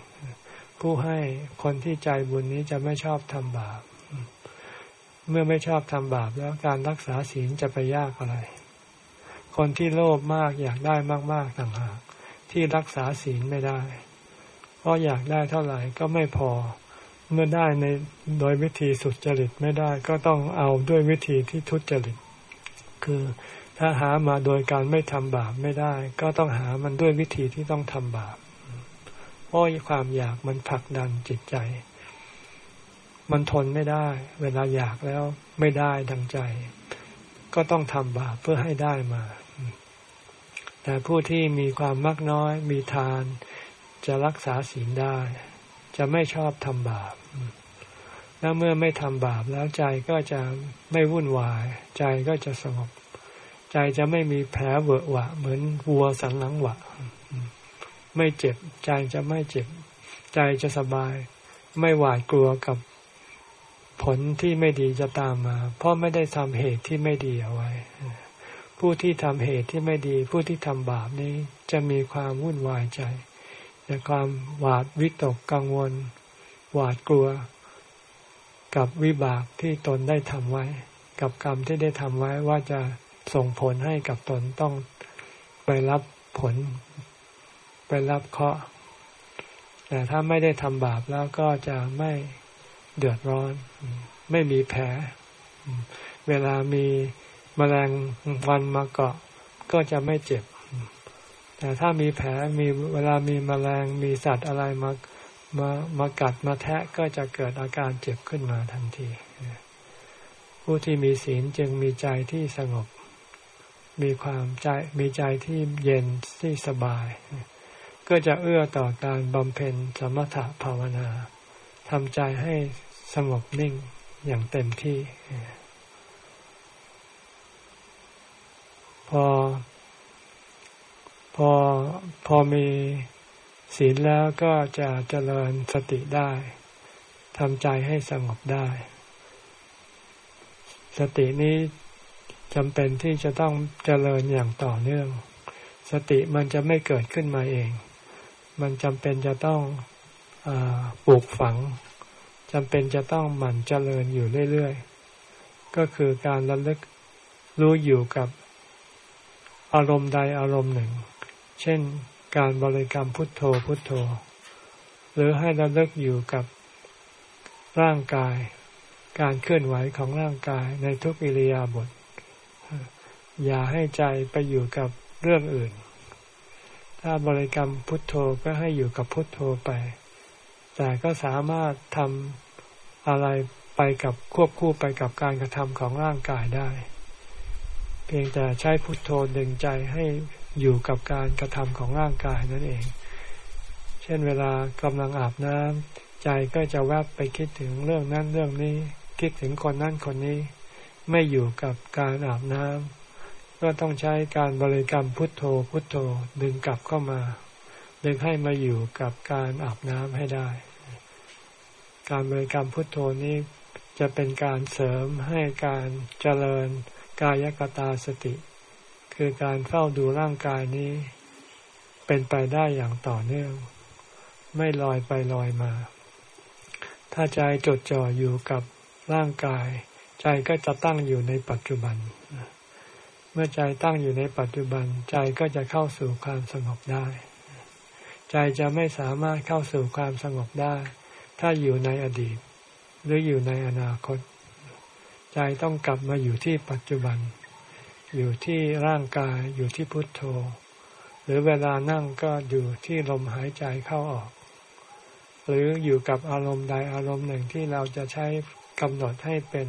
ผู้ให้คนที่ใจบุญนี้จะไม่ชอบทำบาป เมื่อไม่ชอบทำบาปแล้วการรักษาศีลจะไปยากอะไร คนที่โลภมากอยากได้มากๆต่างหากที่รักษาศีลไม่ได้ เพราะอยากได้เท่าไหร่ก็ไม่พอ เมื่อได้ในโดยวิธีสุจริตไม่ได้ ก็ต้องเอาด้วยวิธีที่ทุจริต คือ ถ้าหามาโดยการไม่ทำบาปไม่ได้ ก็ต้องหามันด้วยวิธีที่ต้องทำบาปเพราะความอยากมันผลักดันจิตใจ มันทนไม่ได้ เวลาอยากแล้วไม่ได้ดังใจ ก็ต้องทำบาปเพื่อให้ได้มา แต่ผู้ที่มีความมักน้อย มีทาน จะรักษาศีลได้ จะไม่ชอบทำบาปแล้วเมื่อไม่ทำบาปแล้วใจก็จะไม่วุ่นวาย ใจก็จะสงบ ใจจะไม่มีแผลเวอะหวะ เหมือนวัวสังหลังหวะ ไม่เจ็บ ใจจะไม่เจ็บ ใจจะสบาย ไม่หวาดกลัวกับผลที่ไม่ดีจะตามมา เพราะไม่ได้ทำเหตุที่ไม่ดีเอาไว้ ผู้ที่ทำเหตุที่ไม่ดี ผู้ที่ทำบาปนี้จะมีความวุ่นวายใจแต่ความหวาดวิตกกังวล หวาดกลัว กับวิบากที่ตนได้ทำไว้ กับกรรมที่ได้ทำไว้ว่าจะ ส่งผลให้กับตนต้องไปรับผล ไปรับเคราะห์แต่ถ้าไม่ได้ทำบาปแล้วก็จะไม่เดือดร้อน ไม่มีแผล เวลามีมแมลงวันมาเกาะก็จะไม่เจ็บ แต่ถ้ามีแผลมีเวลามีมแมลงมีสัตว์อะไรมามามากัดมาแทะก็จะเกิดอาการเจ็บขึ้นมาทันที ผู้ที่มีศีลจึงมีใจที่สงบ มีความใจมีใจที่เย็นที่สบาย ก็จะเอื้อต่อการบำเพ็ญสมถะภาวนาทำใจให้สงบนิ่งอย่างเต็มที่ พอ พอพอมีศีลแล้วก็จะเจริญสติได้ทำใจให้สงบได้ สตินี้ จำเป็นที่จะต้องเจริญอย่างต่อเนื่อง สติมันจะไม่เกิดขึ้นมาเอง มันจำเป็นจะต้องอปลูกฝังจำเป็นจะต้องหมั่นเจริญอยู่เรื่อยๆ ก็คือการระลึกรู้อยู่กับอารมณ์ใดอารมณ์หนึ่ง เช่นการบริกรรมพุทโธพุทโธ หรือให้ระลึกอยู่กับร่างกาย การเคลื่อนไหวของร่างกายในทุกอิริยาบถ อย่าให้ใจไปอยู่กับเรื่องอื่น ถ้าบริกรรมพุทโธก็ให้อยู่กับพุทโธไป แต่ก็สามารถทำอะไรไปกับควบคู่ไปกับการกระทำของร่างกายได้ เพียงแต่ใช้พุทโธดึงใจให้อยู่กับการกระทำของร่างกายนั่นเอง เช่นเวลากำลังอาบน้ำใจก็จะแวบไปคิดถึงเรื่องนั้นเรื่องนี้ คิดถึงคนนั้นคนนี้ ไม่อยู่กับการอาบน้ำ ก็ต้องใช้การบริกรรมพุทโธพุทโธดึงกลับเข้ามา ดึงให้มาอยู่กับการอาบน้ำให้ได้ การบริกรรมพุทโธนี้จะเป็นการเสริมให้การเจริญกายกตาสติ คือการเฝ้าดูร่างกายนี้ เป็นไปได้อย่างต่อเนื่อง ไม่ลอยไปลอยมา ถ้าใจจดจ่ออยู่กับร่างกาย ใจก็จะตั้งอยู่ในปัจจุบัน เมื่อใจตั้งอยู่ในปัจจุบันใจก็จะเข้าสู่ความสงบได้ ใจจะไม่สามารถเข้าสู่ความสงบได้ ถ้าอยู่ในอดีต หรืออยู่ในอนาคต ใจต้องกลับมาอยู่ที่ปัจจุบัน อยู่ที่ร่างกายอยู่ที่พุทโธ หรือเวลานั่งก็อยู่ที่ลมหายใจเข้าออก หรืออยู่กับอารมณ์ใดอารมณ์หนึ่งที่เราจะใช้กำหนดให้เป็น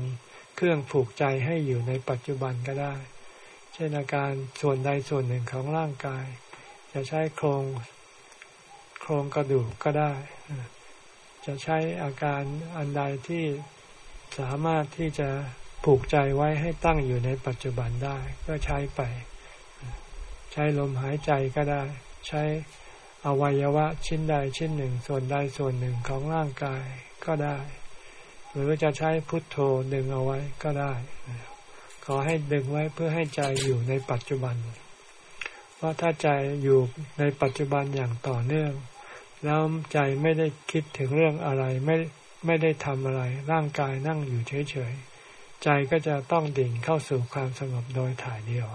เครื่องผูกใจให้อยู่ในปัจจุบันก็ได้ เช่นอาการส่วนใดส่วนหนึ่งของร่างกาย จะใช้โครงโครงกระดูกก็ได้ จะใช้อาการอันใดที่สามารถที่จะผูกใจไว้ให้ตั้งอยู่ในปัจจุบันได้ ก็ใช้ไป ใช้ลมหายใจก็ได้ ใช้อวัยวะชิ้นใดชิ้นหนึ่ง ส่วนใดส่วนหนึ่งของร่างกายก็ได้ หรือจะใช้พุทโธดึงเอาไว้ก็ได้ ขอให้ดึงไว้เพื่อให้ใจอยู่ในปัจจุบัน เพราะถ้าใจอยู่ในปัจจุบันอย่างต่อเนื่อง แล้วใจไม่ได้คิดถึงเรื่องอะไรไม่ไม่ได้ทำอะไร ร่างกายนั่งอยู่เฉยๆ ใจก็จะต้องดิ่งเข้าสู่ความสงบโดยถ่ายเดียว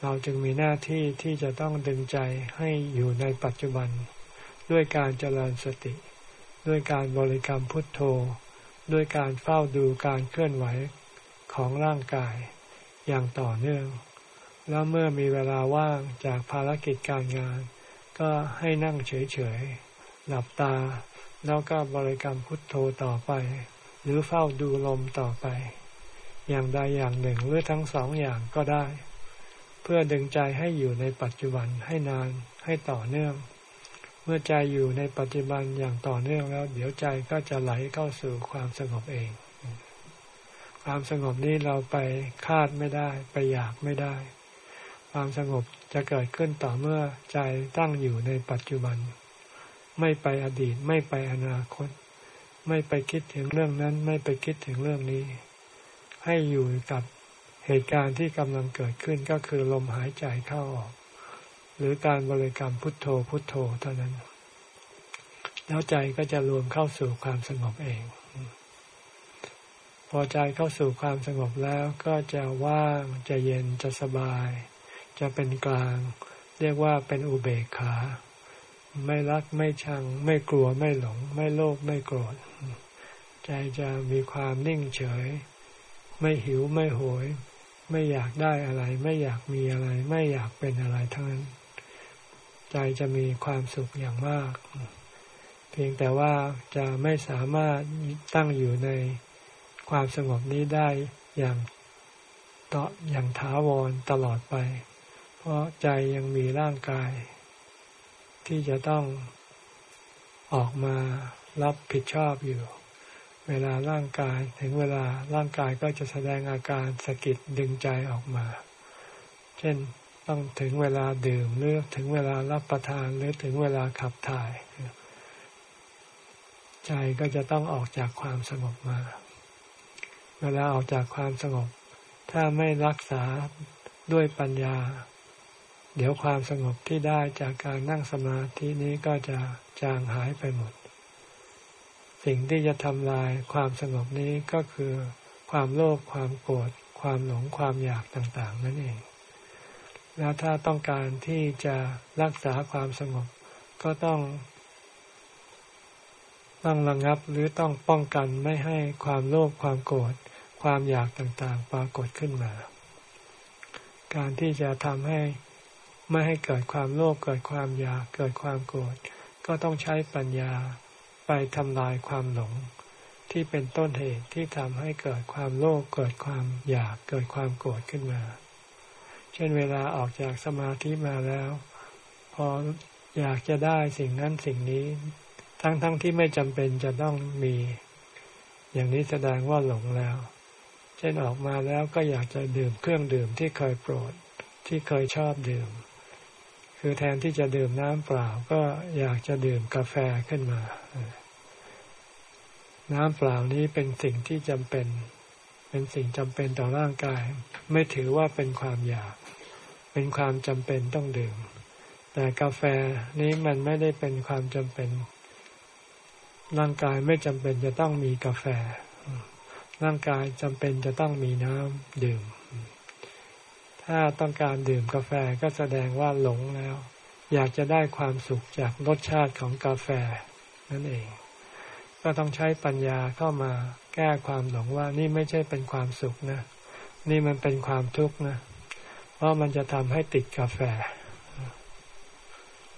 เราจึงมีหน้าที่ที่จะต้องดึงใจให้อยู่ในปัจจุบัน ด้วยการเจริญสติ ด้วยการบริกรรมพุทโธ ด้วยการเฝ้าดูการเคลื่อนไหว ของร่างกายอย่างต่อเนื่อง แล้วเมื่อมีเวลาว่างจากภารกิจการงาน ก็ให้นั่งเฉยๆ หลับตา แล้วก็บริกรรมพุทโธต่อไป หรือเฝ้าดูลมต่อไป อย่างใดอย่างหนึ่งหรือทั้งสองอย่างก็ได้ เพื่อดึงใจให้อยู่ในปัจจุบันให้นานให้ต่อเนื่อง เมื่อใจอยู่ในปัจจุบันอย่างต่อเนื่องแล้ว เดี๋ยวใจก็จะไหลเข้าสู่ความสงบเอง ความสงบนี้เราไปคาดไม่ได้ ไปอยากไม่ได้ ความสงบจะเกิดขึ้นต่อเมื่อใจตั้งอยู่ในปัจจุบัน ไม่ไปอดีตไม่ไปอนาคต ไม่ไปคิดถึงเรื่องนั้น ไม่ไปคิดถึงเรื่องนี้ ให้อยู่กับเหตุการณ์ที่กำลังเกิดขึ้นก็คือลมหายใจเข้าออก หรือการบริกรรมพุทโธพุทโธเท่านั้น แล้วใจก็จะรวมเข้าสู่ความสงบเอง พอใจเข้าสู่ความสงบแล้วก็จะว่างจะเย็นจะสบาย จะเป็นกลาง เรียกว่าเป็นอุเบกขา ไม่รักไม่ชัง ไม่กลัวไม่หลง ไม่โลภไม่โกรธ ใจจะมีความนิ่งเฉย ไม่หิวไม่โหย ไม่อยากได้อะไร ไม่อยากมีอะไร ไม่อยากเป็นอะไรทั้งนั้น ใจจะมีความสุขอย่างมาก เพียงแต่ว่าจะไม่สามารถตั้งอยู่ใน ความสงบนี้ได้อย่างต่ออย่างถาวรตลอดไป เพราะใจยังมีร่างกาย ที่จะต้องออกมารับผิดชอบอยู่ เวลาร่างกายถึงเวลาร่างกายก็จะแสดงอาการสะกิดดึงใจออกมา เช่นต้องถึงเวลาดื่มหรือถึงเวลารับประทานหรือถึงเวลาขับถ่าย ใจก็จะต้องออกจากความสงบมา เวลาออกจากความสงบ ถ้าไม่รักษาด้วยปัญญา เดี๋ยวความสงบที่ได้จากการนั่งสมาธินี้ก็จะจางหายไปหมด สิ่งที่จะทำลายความสงบนี้ก็คือ ความโลภความโกรธความหลงความอยากต่างๆ นั่นเอง แล้วถ้าต้องการที่จะรักษาความสงบก็ต้องต้องระงับหรือต้องป้องกันไม่ให้ความโลภความโกรธ ความอยากต่างๆ ปรากฏขึ้นมา การที่จะทำให้ไม่ให้เกิดความโลภเกิดความอยากเกิดความโกรธก็ต้องใช้ปัญญาไปทำลายความหลง ที่เป็นต้นเหตุที่ทำให้เกิดความโลภเกิดความอยากเกิดความโกรธขึ้นมา เช่นเวลาออกจากสมาธิมาแล้ว พออยากจะได้สิ่งนั้นสิ่งนี้ ทั้งๆทที่ไม่จำเป็นจะต้องมี อย่างนี้แสดงว่าหลงแล้ว ช่นออกมาแล้วก็อยากจะดื่มเครื่องดื่มที่เคยโปรดที่เคยชอบดื่ม คือแทนที่จะดื่มน้ำเปล่า ก็อยากจะดื่มกาแฟขึ้นมา น้ำเปล่านี้เป็นสิ่งที่จำเป็น เป็นสิ่งจำเป็นต่อร่างกาย ไม่ถือว่าเป็นความอยาก เป็นความจำเป็นต้องดื่ม แต่กาแฟนี้มันไม่ได้เป็นความจำเป็น ร่างกายไม่จำเป็นจะต้องมีกาแฟ ร่างกายจำเป็นจะต้องมีน้ำดื่ม ถ้าต้องการดื่มกาแฟก็แสดงว่าหลงแล้ว อยากจะได้ความสุขจากรสชาติของกาแฟนั่นเอง ก็ต้องใช้ปัญญาเข้ามาแก้ความหลงว่านี่ไม่ใช่เป็นความสุขนะ นี่มันเป็นความทุกข์นะ เพราะมันจะทำให้ติดกาแฟ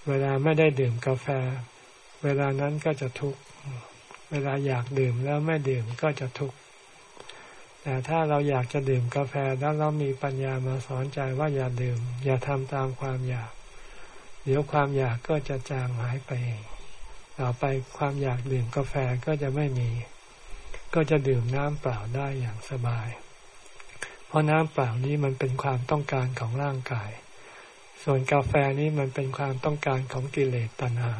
เวลาไม่ได้ดื่มกาแฟ เวลานั้นก็จะทุกข์ เวลาอยากดื่มแล้วไม่ดื่มก็จะทุกข์ แต่ถ้าเราอยากจะดื่มกาแฟแล้วเรามีปัญญามาสอนใจว่าอย่าดื่ม อย่าทำตามความอยาก เดี๋ยวความอยากก็จะจางหายไปเองต่อไปความอยากดื่มกาแฟก็จะไม่มี ก็จะดื่มน้ำเปล่าได้อย่างสบาย เพราะน้ำเปล่านี้มันเป็นความต้องการของร่างกาย ส่วนกาแฟนี้มันเป็นความต้องการของกิเลสตัณหา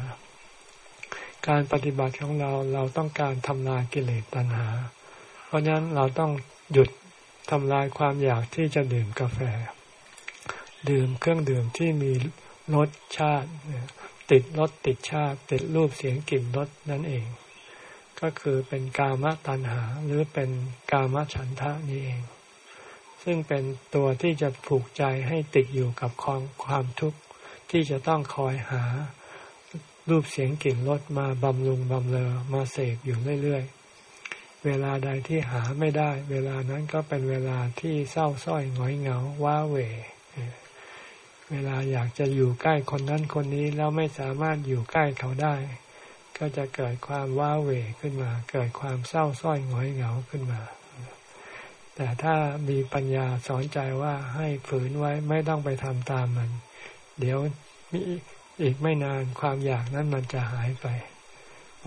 การปฏิบัติของเราเราต้องการทำลายกิเลสตัณหา เพราะฉะนั้นเราต้อง หยุดทำลายความอยากที่จะดื่มกาแฟ ดื่มเครื่องดื่มที่มีรสชาติติดรสติดชาติ ติดรูปเสียงกลิ่นรสนั่นเอง ก็คือเป็นกามตัณหาหรือเป็นกามฉันทะนี่เอง ซึ่งเป็นตัวที่จะผูกใจให้ติดอยู่กับความความทุกข์ที่จะต้องคอยหารูปเสียงกลิ่นรสมาบำรุงบำเลอมาเสกอยู่เรื่อยๆ เวลาใดที่หาไม่ได้ เวลานั้นก็เป็นเวลาที่เศร้าส้อยหงอยเหงาว้าเหวเวลาอยากจะอยู่ใกล้คนนั้นคนนี้แล้วไม่สามารถอยู่ใกล้เขาได้ ก็จะเกิดความว้าเหวขึ้นมา เกิดความเศร้าส้อยหงอยเหงาขึ้นมา แต่ถ้ามีปัญญาสอนใจว่าให้ฝืนไว้ไม่ต้องไปทำตามมัน เดี๋ยวมีอีกไม่นานความอยากนั้นมันจะหายไป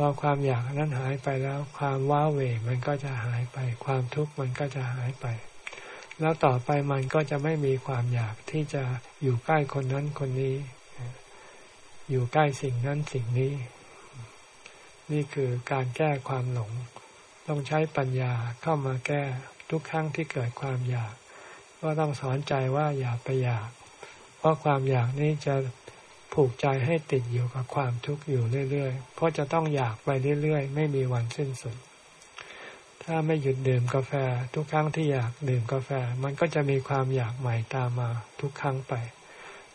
พอความอยากนั้นหายไปแล้ว ความว้าเหวมันก็จะหายไป ความทุกข์มันก็จะหายไป แล้วต่อไปมันก็จะไม่มีความอยากที่จะอยู่ใกล้คนนั้นคนนี้ อยู่ใกล้สิ่งนั้นสิ่งนี้ นี่คือการแก้ความหลง ต้องใช้ปัญญาเข้ามาแก้ทุกครั้งที่เกิดความอยาก ก็ต้องสอนใจว่าอย่าไปอยาก เพราะความอยากนี้จะ ผูกใจให้ติดอยู่กับความทุกข์อยู่เรื่อยๆ เพราะจะต้องอยากไปเรื่อยๆ ไม่มีวันสิ้นสุด ถ้าไม่หยุดดื่มกาแฟ ทุกครั้งที่อยากดื่มกาแฟ มันก็จะมีความอยากใหม่ตามมาทุกครั้งไป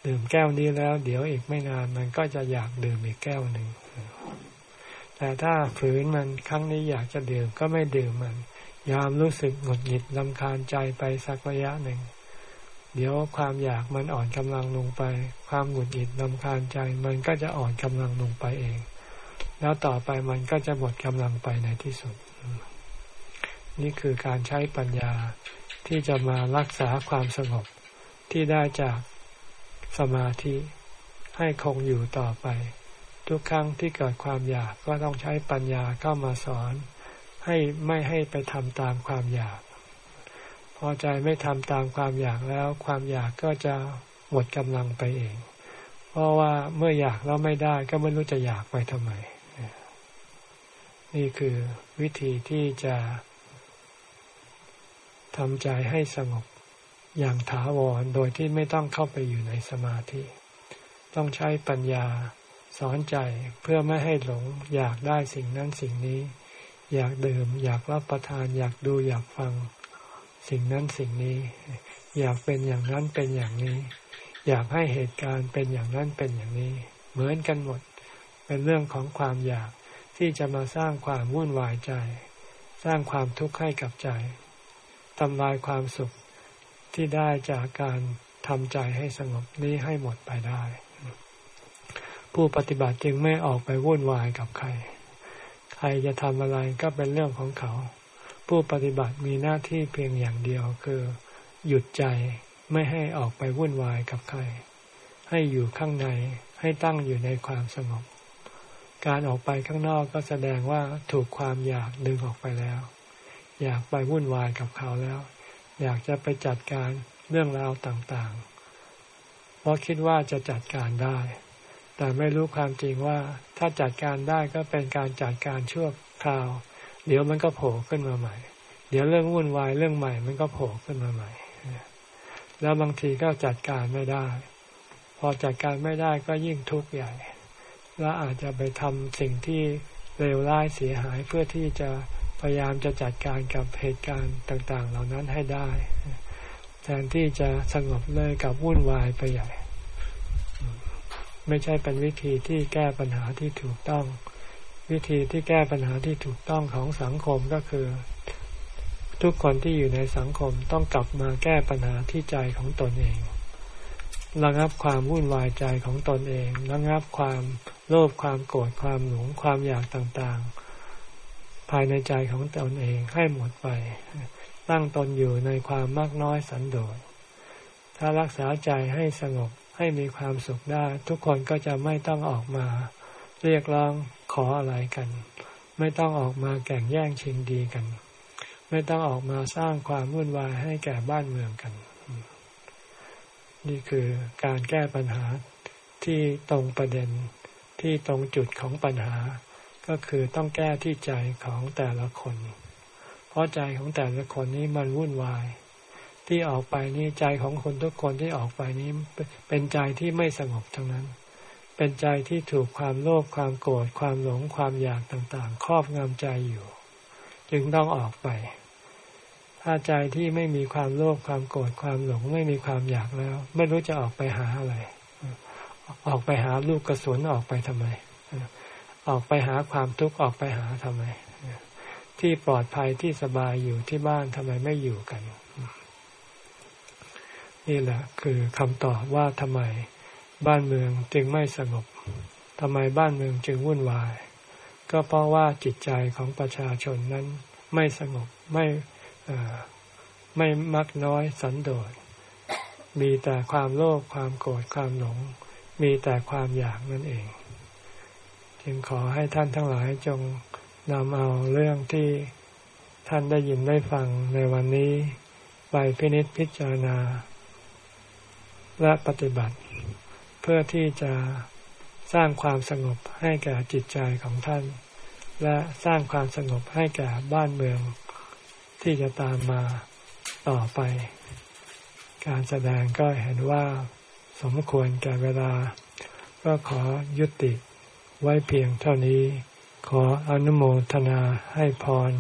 ดื่มแก้วนี้แล้ว เดี๋ยวอีกไม่นานมันก็จะอยากดื่มอีกแก้วหนึ่ง แต่ถ้าฝืนมันครั้งนี้อยากจะดื่มก็ไม่ดื่มมันยอมรู้สึกหงุดหงิดลำคาญใจไปสักระยะหนึ่ง เดี๋ยวความอยากมันอ่อนกำลังลงไป ความหงุดหงิดลำคาญใจ มันก็จะอ่อนกำลังลงไปเอง แล้วต่อไปมันก็จะหมดกำลังไปในที่สุด นี่คือการใช้ปัญญาที่จะมารักษาความสงบที่ได้จากสมาธิให้คงอยู่ต่อไป ทุกครั้งที่เกิดความอยากก็ต้องใช้ปัญญาเข้ามาสอน ให้ไม่ให้ไปทำตามความอยาก อใจไม่ทำตามความอยากแล้ว ความอยากก็จะหมดกำลังไปเอง เพราะว่าเมื่ออยากแล้วไม่ได้ก็ไม่รู้จะอยากไปทำไม นี่คือวิธีที่จะทำใจให้สงบอย่างถาวรโดยที่ไม่ต้องเข้าไปอยู่ในสมาธิ ต้องใช้ปัญญาสอนใจเพื่อไม่ให้หลงอยากได้สิ่งนั้นสิ่งนี้ อยากดื่ม อยากรับประทาน อยากดูอยากฟัง สิ่งนั้นสิ่งนี้ อยากเป็นอย่างนั้นเป็นอย่างนี้ อยากให้เหตุการณ์เป็นอย่างนั้นเป็นอย่างนี้ เหมือนกันหมด เป็นเรื่องของความอยากที่จะมาสร้างความวุ่นวายใจ สร้างความทุกข์ให้กับใจทำลายความสุขที่ได้จากการทำใจให้สงบนี้ให้หมดไปได้ ผู้ปฏิบัติจึงไม่ออกไปวุ่นวายกับใคร ใครจะทำอะไรก็เป็นเรื่องของเขา ผู้ปฏิบัติมีหน้าที่เพียงอย่างเดียวคือ หยุดใจไม่ให้ออกไปวุ่นวายกับใคร ให้อยู่ข้างในให้ตั้งอยู่ในความสงบ การออกไปข้างนอกก็แสดงว่าถูกความอยากดึงออกไปแล้ว อยากไปวุ่นวายกับเขาแล้ว อยากจะไปจัดการเรื่องราวต่างๆ เพราะคิดว่าจะจัดการได้ แต่ไม่รู้ความจริงว่าถ้าจัดการได้ก็เป็นการจัดการชั่วคราว เดี๋ยวมันก็โผล่ขึ้นมาใหม่ เดี๋ยวเรื่องวุ่นวายเรื่องใหม่ มันก็โผล่ขึ้นมาใหม่ แล้วบางทีก็จัดการไม่ได้ พอจัดการไม่ได้ก็ยิ่งทุกข์ใหญ่ แล้วอาจจะไปทำสิ่งที่เลวร้ายเสียหายเพื่อที่จะพยายามจะจัดการกับเหตุการณ์ต่างๆ เหล่านั้นให้ได้แทนที่จะสงบเลยกับวุ่นวายไปใหญ่ ไม่ใช่เป็นวิธีที่แก้ปัญหาที่ถูกต้อง วิธีที่แก้ปัญหาที่ถูกต้องของสังคมก็คือ ทุกคนที่อยู่ในสังคมต้องกลับมาแก้ปัญหาที่ใจของตนเอง ระงับความวุ่นวายใจของตนเอง ระงับความโลภความโกรธความหลงความอยากต่างๆ ภายในใจของตนเองให้หมดไป ตั้งตนอยู่ในความมากน้อยสันโดษ ถ้ารักษาใจให้สงบให้มีความสุขได้ ทุกคนก็จะไม่ต้องออกมา เรียกร้อง ขออะไรกัน ไม่ต้องออกมาแข่งแย่งชิงดีกัน ไม่ต้องออกมาสร้างความวุ่นวายให้แก่บ้านเมืองกัน นี่คือการแก้ปัญหาที่ตรงประเด็นที่ตรงจุดของปัญหา ก็คือต้องแก้ที่ใจของแต่ละคน เพราะใจของแต่ละคนนี้มันวุ่นวาย ที่ออกไปนี่ใจของคนทุกคนที่ออกไปนี้เป็นใจที่ไม่สงบทั้งนั้น เป็นใจที่ถูกความโลภความโกรธความหลงความอยากต่างๆ ครอบงำใจอยู่ จึงต้องออกไป ถ้าใจที่ไม่มีความโลภความโกรธความหลงไม่มีความอยากแล้ว ไม่รู้จะออกไปหาอะไร ออกไปหาลูกกระสุนออกไปทำไม ออกไปหาความทุกข์ออกไปหาทำไม ที่ปลอดภัยที่สบายอยู่ที่บ้านทำไมไม่อยู่กัน นี่แหละ คือคำตอบว่าทำไม บ้านเมืองจึงไม่สงบทำไมบ้านเมืองจึงวุ่นวาย ก็เพราะว่าจิตใจของประชาชนนั้นไม่สงบไม่ไม่มักน้อยสันโดษ มีแต่ความโลภความโกรธความหลง มีแต่ความอยากนั่นเอง จึงขอให้ท่านทั้งหลายจงนำเอาเรื่องที่ท่านได้ยินได้ฟังในวันนี้ ไปพินิจพิจารณา และปฏิบัติ เพื่อที่จะสร้างความสงบให้แก่จิตใจของท่าน และสร้างความสงบให้แก่บ้านเมืองที่จะตามมาต่อไป การแสดงก็เห็นว่าสมควรแก่เวลา ก็ขอยุติไว้เพียงเท่านี้ ขออนุโมทนาให้พร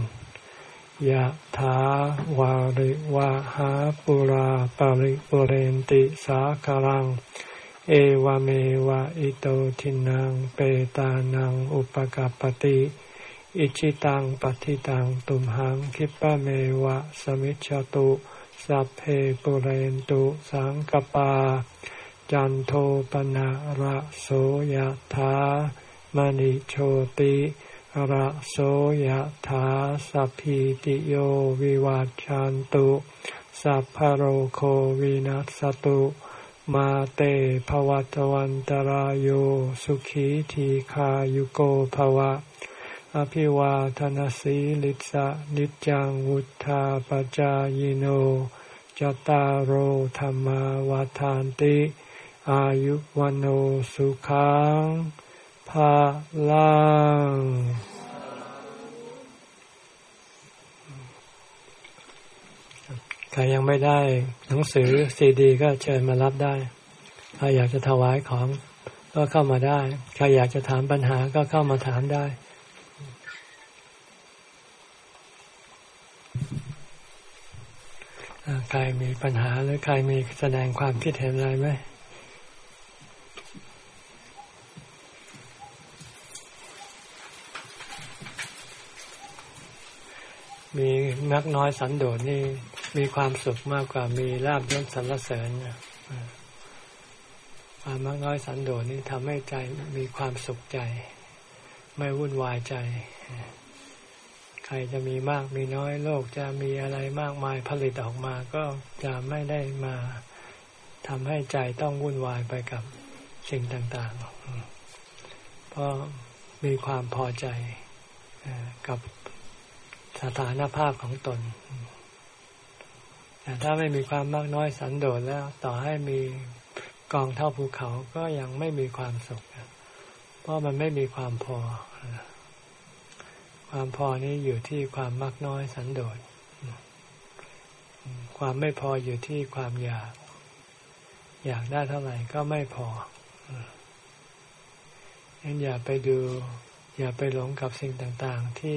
ยะถาวาริวาหาปุราปาริปุเรนติสาคารัง เอวเมวะอิโตทินังเปตานังอุปกาปติอิชิตังปฏิตังตุมหังคิปะเมวะสมิจฉตุสัพเพปุเรนตุสังกปา จันโทปนะระโสยธามณิโชติระโสยธาสัพพิติโยวิวาจันตุสัพพโรโควินัสตุ มาเตภวัตวันตารโยสุขีทีขายุโกภวะ อภิวาทนสีลิสะนิจังวุธาปจายโนจตารโหธรรมวาทานติ อายุวันโอสุขังภาลัง ใครยังไม่ได้หนังสือซีดี ก็เชิญมารับได้ ใครอยากจะถวายของก็เข้ามาได้ ใครอยากจะถามปัญหาก็เข้ามาถามได้ ใครมีปัญหาหรือใครมีแสดงความคิดเห็นอะไรไหมมีนักน้อยสันโดษนี่ มีความสุขมากกว่ามีลาบยศสรรเสริญความมักน้อยสันโดษนี่ทำให้ใจมีความสุขใจ ไม่วุ่นวายใจ ใครจะมีมากมีน้อยโลกจะมีอะไรมากมายผลิตออกมา ก็จะไม่ได้มาทำให้ใจต้องวุ่นวายไปกับสิ่งต่างๆ เพราะมีความพอใจกับสถานภาพของตน แต่ถ้าไม่มีความมากน้อยสันโดษแล้ว ต่อให้มีกองเท่าภูเขาก็ยังไม่มีความสุข เพราะมันไม่มีความพอ ความพอนี้อยู่ที่ความมักน้อยสันโดษ ความไม่พออยู่ที่ความอยาก อยากได้เท่าไหร่ก็ไม่พองั้นอย่าไปดู อย่าไปหลงกับสิ่งต่าง ๆ ที่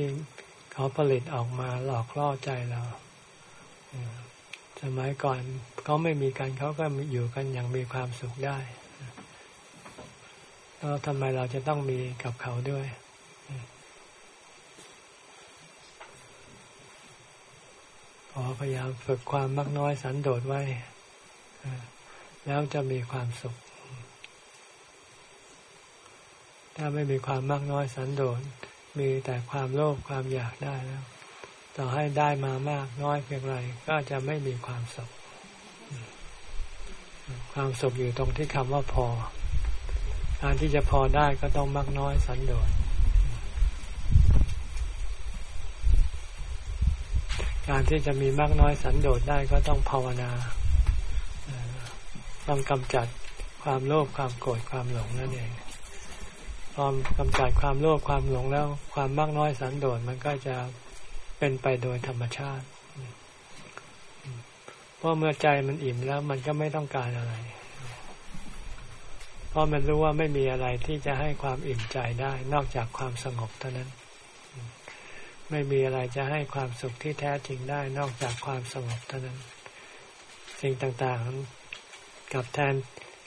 เขาผลิตออกมาหลอกล่อใจเรา สมัยก่อนเขาไม่มีกันเขาก็อยู่กันอย่างมีความสุขได้แล้วทำไมเราจะต้องมีกับเขาด้วยขอพยายามฝึกความมักน้อยสันโดษไว้แล้วจะมีความสุข ถ้าไม่มีความมักน้อยสันโดษมีแต่ความโลภความอยากได้แล้ว ต่อให้ได้มามากน้อยเพียงไรก็จะไม่มีความสุข ความสุขอยู่ตรงที่คำว่าพอ การที่จะพอได้ก็ต้องมักน้อยสันโดษการที่จะมีมากน้อยสันโดษได้ก็ต้องภาวนาต้องกำจัดความโลภความโกรธความหลงนั่นเองพอกำจัดความโลภความหลงแล้ว ความมากน้อยสันโดษมันก็จะ เป็นไปโดยธรรมชาติ เพราะเมื่อใจมันอิ่มแล้ว มันก็ไม่ต้องการอะไร เพราะมันรู้ว่าไม่มีอะไรที่จะให้ความอิ่มใจได้ นอกจากความสงบเท่านั้น ไม่มีอะไรจะให้ความสุขที่แท้จริงได้ นอกจากความสงบเท่านั้น สิ่งต่างๆกับแทน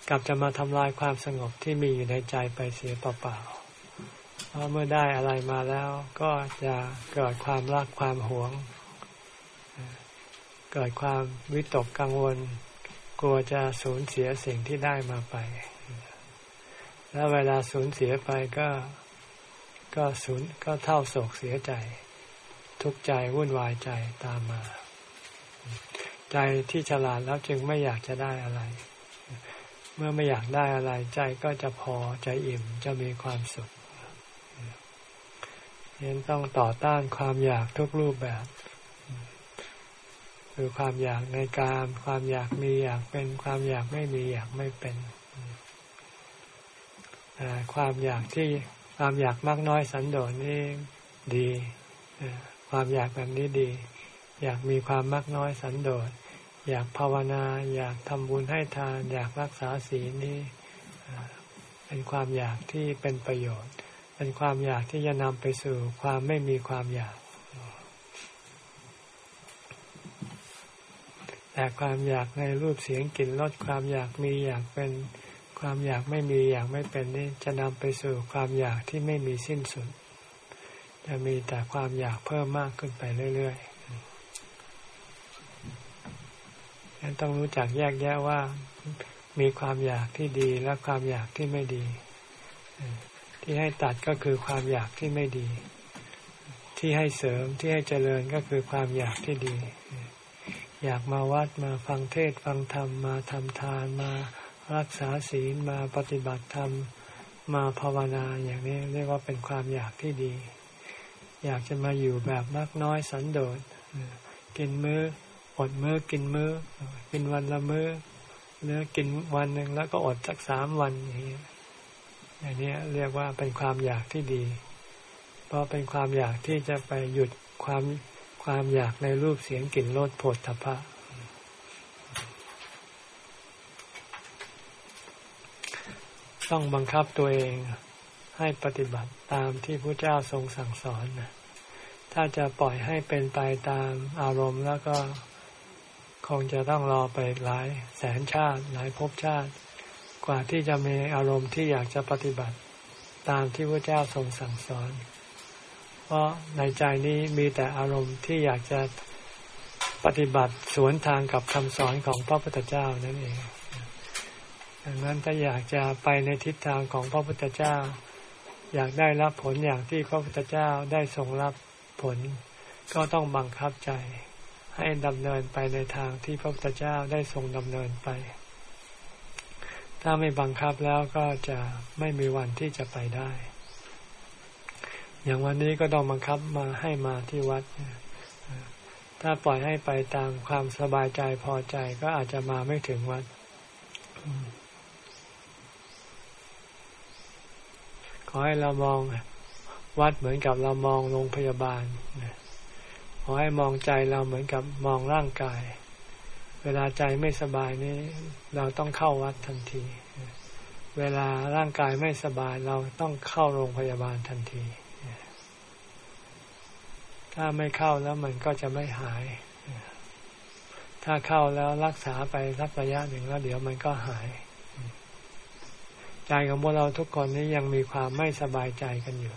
กับจะมาทำลายความสงบที่มีอยู่ในใจไปเสียเปล่าๆ เพราะเมื่อได้อะไรมาแล้ว ก็จะเกิดความรักความหวง เกิดความวิตกกังวล กลัวจะสูญเสียสิ่งที่ได้มาไป แล้วเวลาสูญเสียไปก็ก็สูญก็เท่าโศกเสียใจ ทุกข์ใจวุ่นวายใจตามมา ใจที่ฉลาดแล้วจึงไม่อยากจะได้อะไร เมื่อไม่อยากได้อะไรใจก็จะพอใจอิ่มจะมีความสุข ยังต้องต่อต้านความอยากทุกรูปแบบ คือความอยากในการความอยากมีอยากเป็นความอยากไม่มีอยากไม่เป็นความอยากที่ความอยากมากน้อยสันโดษนี่ดีความอยากแบบนี้ดี อยากมีความมักน้อยสันโดษอยากภาวนา อยากทำบุญให้ทาน อยากรักษาศีลนี่เป็นความอยากที่เป็นประโยชน์ เป็นความอยากที่จะนำไปสู่ความไม่มีความอยาก แต่ความอยากในรูปเสียงกลิ่นรสความอยากมีอยากเป็นความอยากไม่มีอยากไม่เป็นนี่จะนำไปสู่ความอยากที่ไม่มีสิ้นสุด จะมีแต่ความอยากเพิ่มมากขึ้นไปเรื่อยๆนั้นต้องรู้จักแยกแยะว่ามีความอยากที่ดีและความอยากที่ไม่ดี ที่ให้ตัดก็คือความอยากที่ไม่ดี ที่ให้เสริมที่ให้เจริญก็คือความอยากที่ดี อยากมาวัดมาฟังเทศฟังธรรมมาทำทานมารักษาศีลมาปฏิบัติธรรมมาภาวนาอย่างนี้เรียกว่าเป็นความอยากที่ดี อยากจะมาอยู่แบบมากน้อยสันโดษกินมือ้ออดมือ้อกินมือ้อ กินวันละมือ้อเนื้อกินวันหนึ่งแล้วก็อดสักสามวันอย่างนี้ อย่างนี้เรียกว่าเป็นความอยากที่ดี เพราะเป็นความอยากที่จะไปหยุดความความอยากในรูปเสียงกลิ่นรสโผลทพะต้องบังคับตัวเองให้ปฏิบัติตามที่พระเจ้าทรงสั่งสอนนะถ้าจะปล่อยให้เป็นไปตามอารมณ์แล้วก็คงจะต้องรอไปหลายแสนชาติ หลายภพชาติ กว่าที่จะมีอารมณ์ที่อยากจะปฏิบัติตามที่พระเจ้าทรงสั่งสอน เพราะในใจนี้มีแต่อารมณ์ที่อยากจะปฏิบัติสวนทางกับคำสอนของพระพุทธเจ้านั่นเอง ดังนั้นถ้าอยากจะไปในทิศทางของพระพุทธเจ้า อยากได้รับผลอย่างที่พระพุทธเจ้าได้ทรงรับผล ก็ต้องบังคับใจ ให้ดำเนินไปในทางที่พระพุทธเจ้าได้ทรงดำเนินไป ถ้าไม่บังคับแล้วก็จะไม่มีวันที่จะไปได้ อย่างวันนี้ก็ต้องบังคับมาให้มาที่วัด ถ้าปล่อยให้ไปตามความสบายใจพอใจก็อาจจะมาไม่ถึงวัด ขอให้เรามองวัดเหมือนกับเรามองโรงพยาบาลขอให้มองใจเราเหมือนกับมองร่างกาย เวลาใจไม่สบายนี้ เราต้องเข้าวัดทันที เวลาร่างกายไม่สบายเราต้องเข้าโรงพยาบาลทันที ถ้าไม่เข้าแล้วมันก็จะไม่หาย ถ้าเข้าแล้วรักษาไปสักระยะหนึ่งแล้วเดี๋ยวมันก็หาย ใจของพวกเราทุกคนนี้ยังมีความไม่สบายใจกันอยู่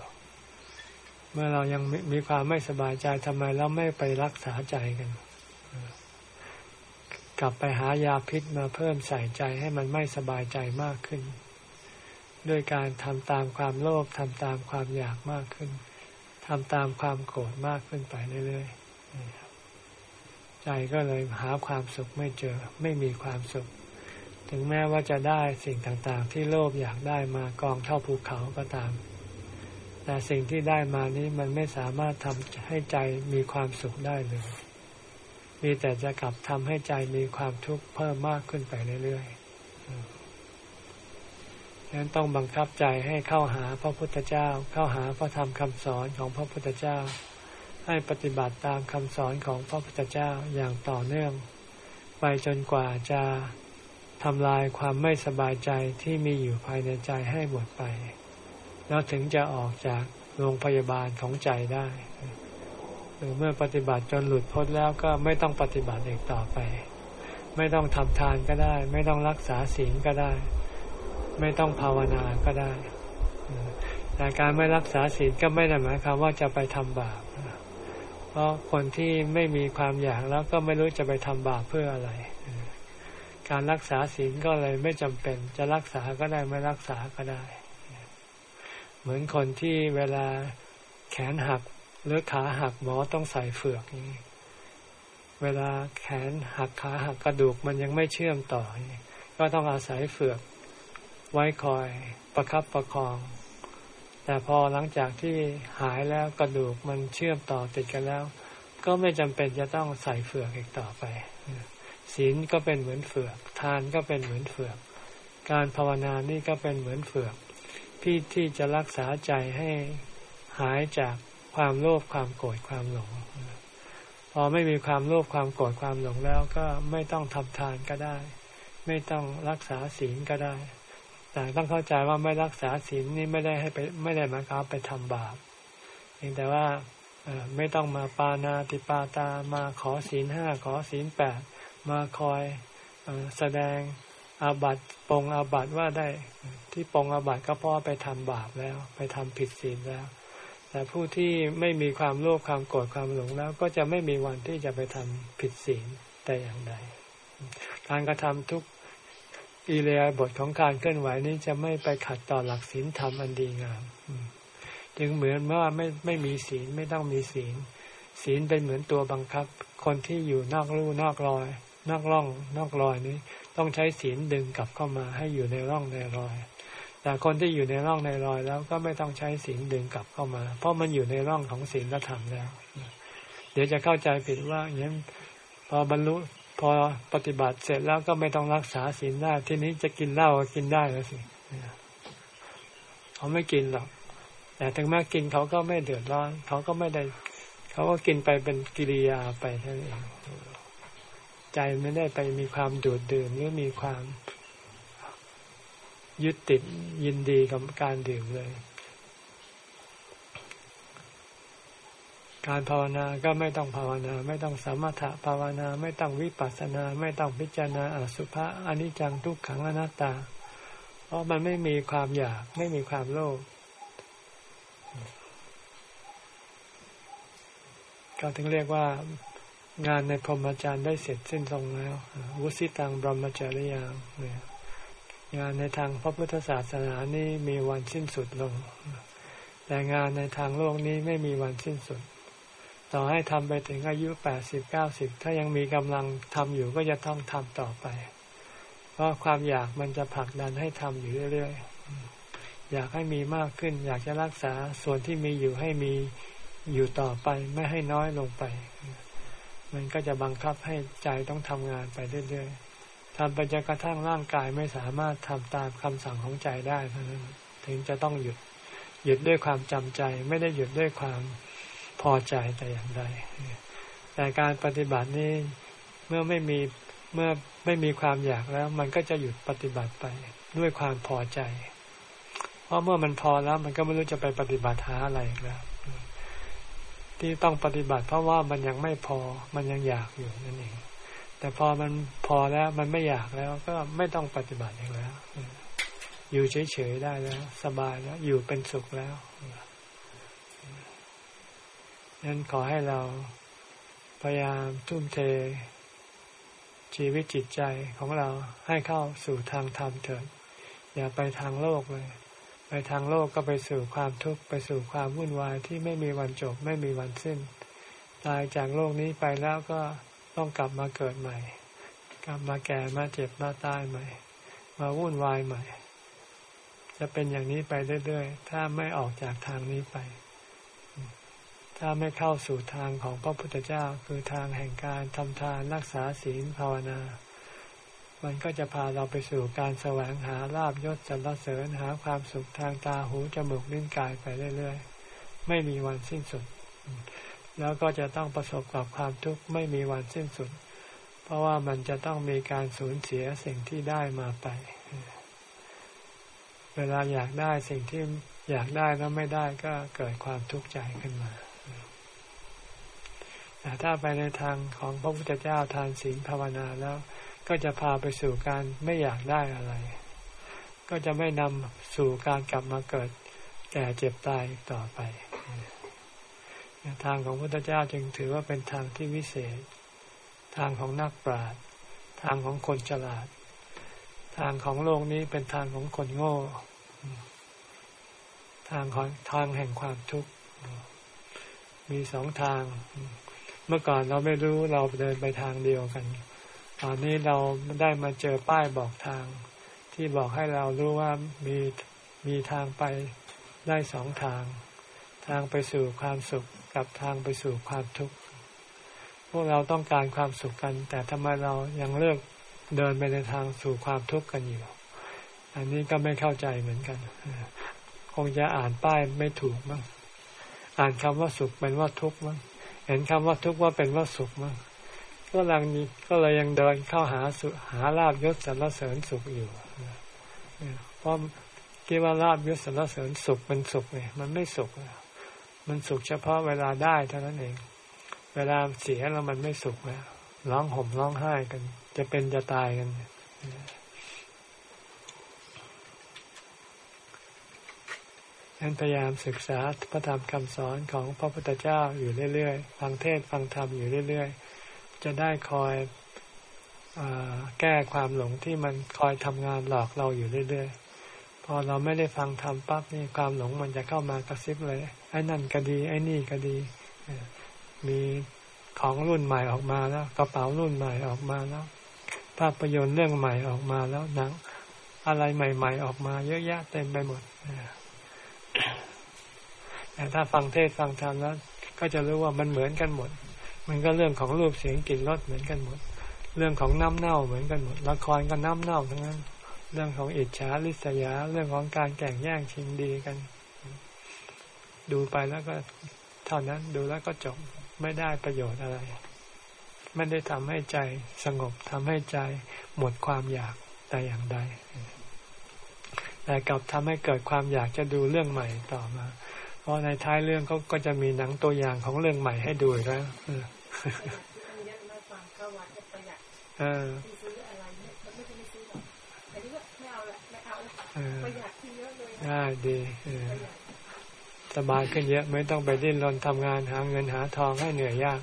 เมื่อเรายังมีความไม่สบายใจทำไมเราไม่ไปรักษาใจกัน ลับไปหายาพิษมาเพิ่มใส่ใจให้มันไม่สบายใจมากขึ้น ด้วยการทำตามความโลภทำตามความอยากมากขึ้นทำตามความโกรธมากขึ้นไปเรื่อยๆใจก็เลยหาความสุขไม่เจอ ไม่มีความสุข ถึงแม้ว่าจะได้สิ่งต่างๆ ที่โลภอยากได้มากองเท่าภูเขาก็ตาม แต่สิ่งที่ได้มานี้มันไม่สามารถทำให้ใจมีความสุขได้เลย มีแต่จะกลับทำให้ใจมีความทุกข์เพิ่มมากขึ้นไปเรื่อยๆฉะนั้นต้องบังคับใจให้เข้าหาพระพุทธเจ้า เข้าหาพระธรรมคำสอนของพระพุทธเจ้า ให้ปฏิบัติตามคำสอนของพระพุทธเจ้าอย่างต่อเนื่อง ไปจนกว่าจะทำลายความไม่สบายใจที่มีอยู่ภายในใจให้หมดไป แล้วถึงจะออกจากโรงพยาบาลของใจได้ หรือเมื่อปฏิบัติจนหลุดพ้นแล้วก็ไม่ต้องปฏิบัติอีกต่อไป ไม่ต้องทำทานก็ได้ ไม่ต้องรักษาศีลก็ได้ ไม่ต้องภาวนาก็ได้แต่การไม่รักษาศีลก็ไม่ได้หมายความว่าจะไปทำบาปเพราะคนที่ไม่มีความอยากแล้วก็ไม่รู้จะไปทำบาปเพื่ออะไร การรักษาศีลก็เลยไม่จำเป็น จะรักษาก็ได้ไม่รักษาก็ได้ เหมือนคนที่เวลาแขนหัก หรือขาหักหมอต้องใส่เฟือกนี้เวลาแขนหักขาหักกระดูกมันยังไม่เชื่อมต่อ ก็ต้องอาศัยเฟือก ไว้คอยประครับประคอง แต่พอหลังจากที่หายแล้วกระดูกมันเชื่อมต่อติดกันแล้ว ก็ไม่จำเป็นจะต้องใส่เฟือกอีกต่อไปศีลก็เป็นเหมือนเฟือก ทานก็เป็นเหมือนเฟือก การภาวนานี่ก็เป็นเหมือนเฟือกที่ที่จะรักษาใจให้หายจาก ความโลภความโกรธความหลง พอไม่มีความโลภความโกรธความหลงแล้วก็ไม่ต้องทำทานก็ได้ ไม่ต้องรักษาศีลก็ได้ แต่ต้องเข้าใจว่าไม่รักษาศีลนี่ไม่ได้ให้ไปไม่ได้มาความไปทำบาปเพียงแต่ว่าไม่ต้องมาปานาติปาตามาขอศีลห้าขอศีลแปดมาคอยแสดงอาบัตปองอาบัตว่าได้ ที่ปองอาบัตก็เพราะไปทำบาปแล้ว ไปทำผิดศีลแล้ว แต่ผู้ที่ไม่มีความโลภความโกรธความหลงแล้ว ก็จะไม่มีวันที่จะไปทำผิดศีลแต่อย่างใด การกระทำทุกอิเลียบทของการเคลื่อนไหวนี้จะไม่ไปขัดต่อหลักศีลธรรมอันดีงามจึงเหมือนว่าไม่ไม่มีศีลไม่ต้องมีศีล ศีลเป็นเหมือนตัวบังคับ คนที่อยู่นอกรูนอกรอย นอกร่อง นอกรอยนี้ ต้องใช้ศีลดึงกลับเข้ามาให้อยู่ในร่องในรอย แต่คนที่อยู่ในร่องในรอยแล้วก็ไม่ต้องใช้ศีลดึงกลับเข้ามา เพราะมันอยู่ในร่องของศีลธรรมแล้ว เดี๋ยวจะเข้าใจผิดว่าอย่างนี้พอบรรลุพอปฏิบัติเสร็จแล้วก็ไม่ต้องรักษาศีลได้ ทีนี้จะกินเหล้าก็กินได้แล้วสิเขาไม่กินหรอก แต่ถึงแม้กินเขาก็ไม่เดือดร้อน เขาก็ไม่ได้เขาก็กินไปเป็นกิริยาไปเท่านั้นเองใจไม่ได้ไปมีความดูดดื่มหรือมีความ ยึดติดยินดีกับการดื่มเลย การภาวนาก็ไม่ต้องภาวนา ไม่ต้องสมถะภาวนาไม่ต้องวิปัสสนา ไม่ต้องพิจารณาอสุภะอนิจจังทุกขังอนัตตา เพราะมันไม่มีความอยากไม่มีความโลภก็ถึงเรียกว่างานในพรหมจรรย์ได้เสร็จสิ้นลงแล้ววุสิตังบรมจริยางเนี่ย งานในทางพระพุทธศาสนานี้มีวันสิ้นสุดลง แต่งานในทางโลกนี้ไม่มีวันสิ้นสุด ต่อให้ทำไปถึงอายุแปดสิบเก้าสิบถ้ายังมีกำลังทำอยู่ก็จะต้องทำต่อไป เพราะความอยากมันจะผลักดันให้ทำอยู่เรื่อยๆ อยากให้มีมากขึ้น อยากจะรักษาส่วนที่มีอยู่ให้มีอยู่ต่อไปไม่ให้น้อยลงไป มันก็จะบังคับให้ใจต้องทำงานไปเรื่อยๆ ทำไปจนกระทั่งร่างกายไม่สามารถทำตามคำสั่งของใจได้เพรานั้นถึงจะต้องหยุดหยุดด้วยความจำใจ ไม่ได้หยุดด้วยความพอใจแต่อย่างใดแต่การปฏิบัตินี้เมื่อไม่มีเมื่อไม่มีความอยากแล้ว มันก็จะหยุดปฏิบัติไปด้วยความพอใจ เพราะเมื่อมันพอแล้ว มันก็ไม่รู้จะไปปฏิบัติหาอะไรแล้วที่ต้องปฏิบัติเพราะว่ามันยังไม่พอมันยังอยากอยู่นั่นเอง แต่พอมันพอแล้วมันไม่อยากแล้ว ก็ไม่ต้องปฏิบัติอีกแล้ว อยู่เฉยๆได้แล้ว สบายแล้ว อยู่เป็นสุขแล้วนั้นขอให้เราพยายามทุ่มเท ชีวิตจิตใจของเราให้เข้าสู่ทางธรรมเถิด อย่าไปทางโลกเลย ไปทางโลกก็ไปสู่ความทุกข์ไปสู่ความวุ่นวายที่ไม่มีวันจบไม่มีวันสิ้น ตายจากโลกนี้ไปแล้วก็ ต้องกลับมาเกิดใหม่ กลับมาแก่มาเจ็บมาตายใหม่ มาวุ่นวายใหม่ จะเป็นอย่างนี้ไปเรื่อยๆ ถ้าไม่ออกจากทางนี้ไป ถ้าไม่เข้าสู่ทางของพระพุทธเจ้าคือทางแห่งการทำทานรักษาศีลภาวนา มันก็จะพาเราไปสู่การแสวงหาลาบยศสรรเสริญหาความสุขทางตาหูจมูกลิ้นกายไปเรื่อยๆ ไม่มีวันสิ้นสุด แล้วก็จะต้องประสบกับความทุกข์ไม่มีวันสิ้นสุด เพราะว่ามันจะต้องมีการสูญเสียสิ่งที่ได้มาไป เวลาอยากได้สิ่งที่อยากได้แล้วไม่ได้ก็เกิดความทุกข์ใจขึ้นมาแต่ถ้าไปในทางของพระพุทธเจ้าทานศีลภาวนาแล้วก็จะพาไปสู่การไม่อยากได้อะไร ก็จะไม่นำสู่การกลับมาเกิดแก่เจ็บตายต่อไป ทางของพระพุทธเจ้าจึงถือว่าเป็นทางที่วิเศษ ทางของนักปราชญ์ทางของคนฉลาด ทางของโลกนี้เป็นทางของคนโง่ ทางของทางแห่งความทุกข์ มีสองทาง เมื่อก่อนเราไม่รู้เราเดินไปทางเดียวกัน ตอนนี้เราได้มาเจอป้ายบอกทาง ที่บอกให้เรารู้ว่ามีมีทางไปได้สองทาง ทางไปสู่ความสุข กับทางไปสู่ความทุกข์ พวกเราต้องการความสุขกัน แต่ทำไมเรายังเลือกเดินไปในทางสู่ความทุกข์กันอยู่ อันนี้ก็ไม่เข้าใจเหมือนกัน คงจะอ่านป้ายไม่ถูกมั้ง อ่านคำว่าสุขเป็นว่าทุกข์มั้ง เห็นคำว่าทุกข์ว่าเป็นว่าสุขมั้ง ก็ลังนี้ก็เลยยังเดินเข้าหาสุหาลาบยศสรรเสริญสุขอยู่ เพราะคิดว่าลาบยศสรรเสริญสุขเป็นสุขเนี่ยมันไม่สุข มันสุขเฉพาะเวลาได้เท่านั้นเอง เวลาเสียแล้วมันไม่สุขแล้วร้องห่มร้องไห้กัน จะเป็นจะตายกัน นั้นพยายามศึกษาพระธรรมคำสอนของพระพุทธเจ้าอยู่เรื่อยๆ ฟังเทศฟังธรรมอยู่เรื่อยๆ จะได้คอยอแก้ความหลงที่มันคอยทำงานหลอกเราอยู่เรื่อยๆ พอเราไม่ได้ฟังธรรมปั๊บนี่ความหลงมันจะเข้ามากระซิบเลย ไอ้นั่นก็ดี ไอ้นี่ก็ดีมีของรุ่นใหม่ออกมาแล้วกระเป๋ารุ่นใหม่ออกมาแล้ว ภาพยนตร์เรื่องใหม่ออกมาแล้วหนัง อะไรใหม่ ๆ ออกมาเยอะแยะเต็มไปหมดแต่ถ้าฟังเทศฟังธรรมแล้วก็จะรู้ว่ามันเหมือนกันหมด มันก็เรื่องของรูปเสียงกลิ่นรสเหมือนกันหมด เรื่องของน้ำเน่าเหมือนกันหมด ละครก็น้ำเน่าทั้งนั้น เรื่องของอิจฉาริษยา เรื่องของการแข่งแย่งชิงดีกัน ดูไปแล้วก็เท่านั้นดูแล้วก็จบไม่ได้ประโยชน์อะไร ไม่ได้ทำให้ใจสงบทำให้ใจหมดความอยากแต่อย่างใดแต่กลับทำให้เกิดความอยากจะดูเรื่องใหม่ต่อมา เพราะในท้ายเรื่องเขาก็จะมีหนังตัวอย่างของเรื่องใหม่ให้ดูแล้วเออได้ดี สบายขึ้นเยอะไม่ต้องไปดิ้นรนทำงานหาเงินหาทองให้เหนื่อยยาก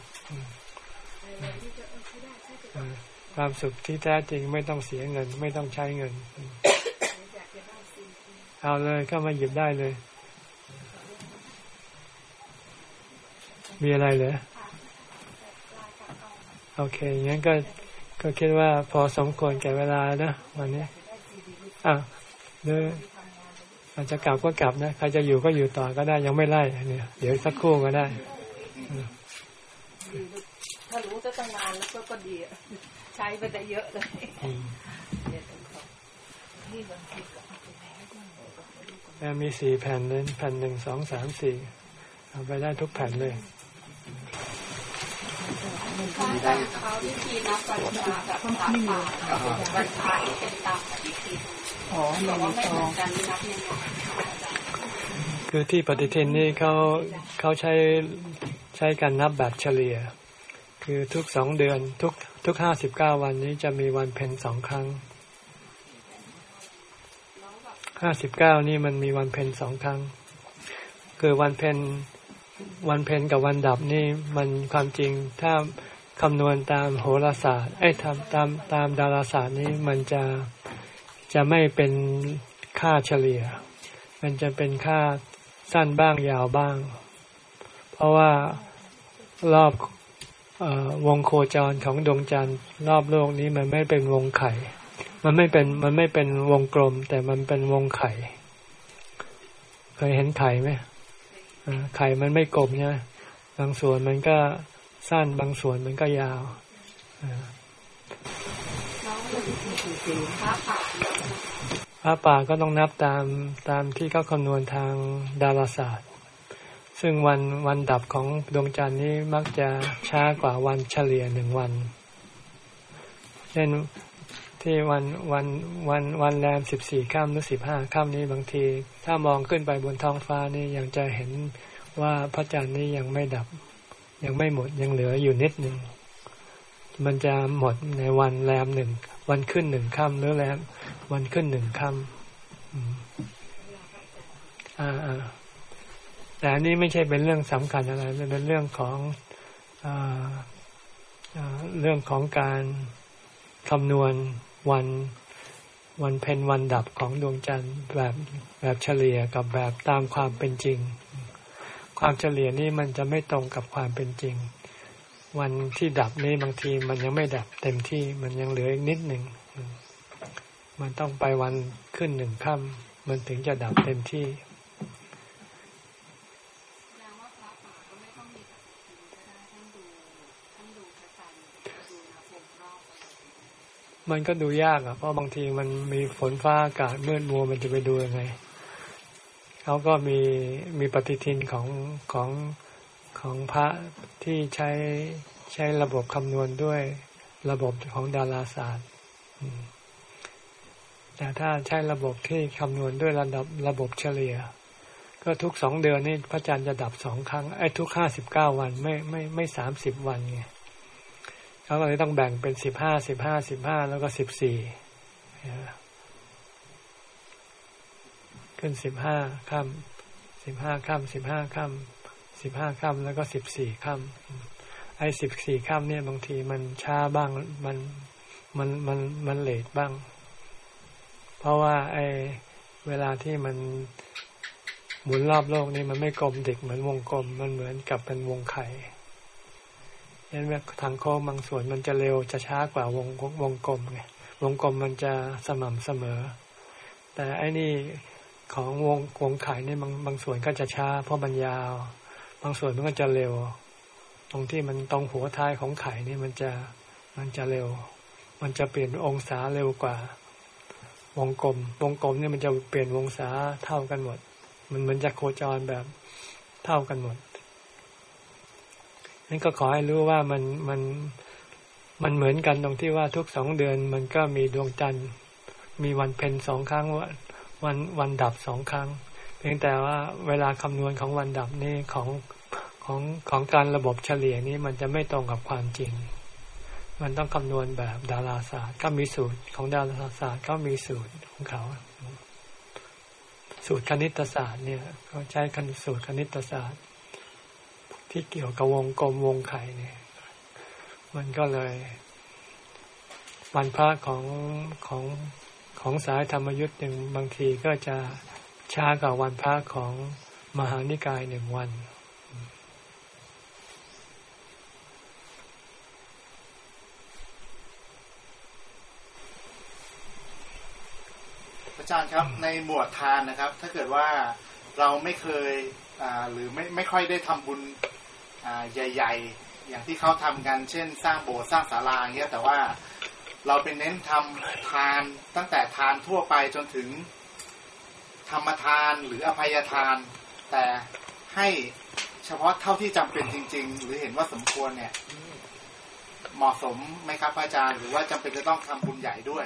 ความสุขที่แท้จริงไม่ต้องเสียเงิน ไม่ต้องใช้เงิน เอาเลยก็มาหยิบได้เลย มีอะไรเหรอโอเคงั้นก็ก็คิดว่าพอสมควรแก่เวลานะวันนี้อะเดี๋ยวอาจจะกลับก็กลับนะใครจะอยู่ก็อยู่ต่อก็ได้ยังไม่ไล่เนี่ยเดี๋ยวสักครู่ก็ได้ถ้ารู้จะตั้งนานแล้วก็ก็ดีใช้ไปได้เยอะเลยแมีสี่แผ่นเลยแผ่นหนึ่งสองสามสี่เอาไปได้ทุกแผ่นเลยเขาวิธีนับวันพระกับพระป่าวันพระเป็นตามปฏิทิน อ๋อมันนับยังคือที่ปฏิทินนี่เขาเขาใช้ใช้การนับแบบเฉลี่ย คือทุกสองเดือนทุกทุกห้าสิบเก้าวันนี้จะมีวันเพ็ญสองครั้งห้าสิบเก้านี่มันมีวันเพ็ญสองครั้ง คือวันเพ็ญวันเพ็ญกับวันดับนี่มันความจริงถ้าคำนวณตามโหราศาสตร์ไอ้ทำตามตามดาราศาสตร์นี้มันจะ จะไม่เป็นค่าเฉลี่ย มันจะเป็นค่าสั้นบ้างยาวบ้าง เพราะว่ารอบอวงโคจรของดวงจันทร์รอบโลกนี้มันไม่เป็นวงไข่ มันไม่เป็นมันไม่เป็นวงกลม แต่มันเป็นวงไข่ เคยเห็นไข่ไหมไข่มันไม่กลมใช่ไหมบางส่วนมันก็สั้นบางส่วนมันก็ยาว พระป่าก็ต้องนับตามตามที่เขาคำนวณทางดาราศาสตร์ ซึ่งวันวันดับของดวงจันทร์นี้มักจะช้ากว่าวันเฉลี่ยหนึ่งวัน เช่นที่วันวันวันวันแรมสิบสี่ค่ำหรือสิบห้าค่ำนี้บางที ถ้ามองขึ้นไปบนท้องฟ้านี่ยังจะเห็นว่าพระจันทร์นี้ยังไม่ดับ ยังไม่หมดยังเหลืออยู่นิดหนึ่ง มันจะหมดในวันแรมหนึ่งวันขึ้นหนึ่งค่ำหรือแรมวันขึ้นหนึ่งค่ำอ่าแต่อันนี้ไม่ใช่เป็นเรื่องสำคัญอะไรเป็นเรื่องของอเรื่องของการคำนวณวันวันเพ็ญวันดับของดวงจันทร์แบบแบบเฉลี่ยกับแบบตามความเป็นจริง ความเฉลี่ยนี่มันจะไม่ตรงกับความเป็นจริง วันที่ดับนี้บางทีมันยังไม่ดับเต็มที่มันยังเหลืออีกนิดหนึ่ง มันต้องไปวันขึ้นหนึ่งค่ำมันถึงจะดับเต็มที่ มันก็ดูยากอะเพราะบางทีมันมีฝนฟ้าอากาศมืดมัวมันจะไปดูยังไงเขาก็มีมีปฏิทินของของ ของพระที่ใช้ใช้ระบบคำนวณด้วยระบบของดาราศาสตร์ แต่ถ้าใช้ระบบที่คำนวณด้วยระดับระบบเฉลี่ย ก็ทุกสองเดือนนี่พระจันทร์จะดับสองครั้ง ไอ้ทุกห้าสิบเก้าวันไม่ไม่ไม่สามสิบวันไงเขาก็เลยต้องแบ่งเป็นสิบห้าสิบห้าสิบห้าแล้วก็สิบสี่ขึ้นสิบห้าค่ำสิบห้าค่ำสิบห้าค่ำ สิบห้าค่ำแล้วก็สิบสี่ค่ำไอ้สิบสี่ค่ำเนี่ยบางทีมันช้าบ้างมันมันมันมันเลทบ้าง เพราะว่า ไอ้เวลาที่มันหมุนรอบโลกนี่มันไม่กลมเด็กเหมือนวงกลม มันเหมือนกับเป็นวงไข่เห็นไหมทางโค้งบางส่วนมันจะเร็วจะช้ากว่าวงวงกลมไงวงกลมมันจะสม่ำเสมอ แต่ไอ้นี่ของวงวงไข่นี่บางบางส่วนก็จะช้า เพราะมันยาว บางส่วนมันก็จะเร็ว ตรงที่มันตรงหัวท้ายของไข่นี่มันจะมันจะเร็ว มันจะเปลี่ยนองศาเร็วกว่า วงกลม วงกลมเนี่ยมันจะเปลี่ยนวงศาเท่ากันหมด มันมันจะโคจรแบบเท่ากันหมดนั่นก็ขอให้รู้ว่ามันมันมันเหมือนกันตรงที่ว่าทุกสองเดือนมันก็มีดวงจันทร์ มีวันเพ็ญสองครั้งวันวันวันดับสองครั้ง เพียงแต่ว่าเวลาคำนวณของวันดับนี่ของของของการระบบเฉลี่ยนี้มันจะไม่ตรงกับความจริง มันต้องคำนวณแบบดาราศาสตร์ ก็มีสูตรของดาราศาสตร์ก็มีสูตรของเขา สูตรคณิตศาสตร์เนี่ยเขาใช้คณิตสูตรคณิตศาสตร์ ที่เกี่ยวกับวงกลมวงไข่เนี่ย มันก็เลยวันพระของของของสายธรรมยุทธ์หนึ่งบางทีก็จะ ช้ากว่าวันพระของมหานิกายหนึ่งวัน อาจารย์ครับในหมวดทานนะครับ ถ้าเกิดว่าเราไม่เคยหรือไม่ไม่ค่อยได้ทำบุญใหญ่ ๆ อย่างที่เขาทำกัน เช่น สร้างโบสถ์สร้างศาลาอย่างเงี้ยแต่ว่าเราเป็นเน้นทำทานตั้งแต่ทานทั่วไปจนถึง ธรรมทานหรืออภัยทาน แต่ให้เฉพาะเท่าที่จำเป็นจริง ๆ หรือเห็นว่าสมควรเนี่ยเหมาะสมไหมครับอาจารย์ หรือว่าจำเป็นจะต้องทำบุญใหญ่ด้วย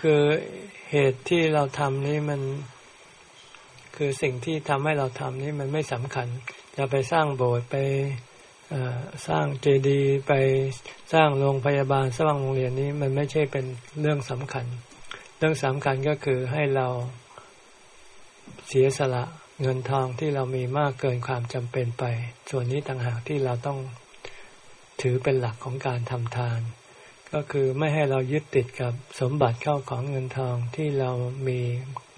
คือเหตุที่เราทำนี่มัน คือสิ่งที่ทำให้เราทำนี่มันไม่สำคัญ จะไปสร้างโบสถ์ไปสร้างเจดีย์ไปสร้างโรงพยาบาลสร้างโรงเรียนนี้มันไม่ใช่เป็นเรื่องสำคัญ เรื่องสำคัญก็คือให้เรา เสียสละเงินทองที่เรามีมากเกินความจำเป็นไป ส่วนนี้ต่างหากที่เราต้องถือเป็นหลักของการทำทาน ก็คือไม่ให้เรายึดติดกับสมบัติเข้าของเงินทองที่เรามี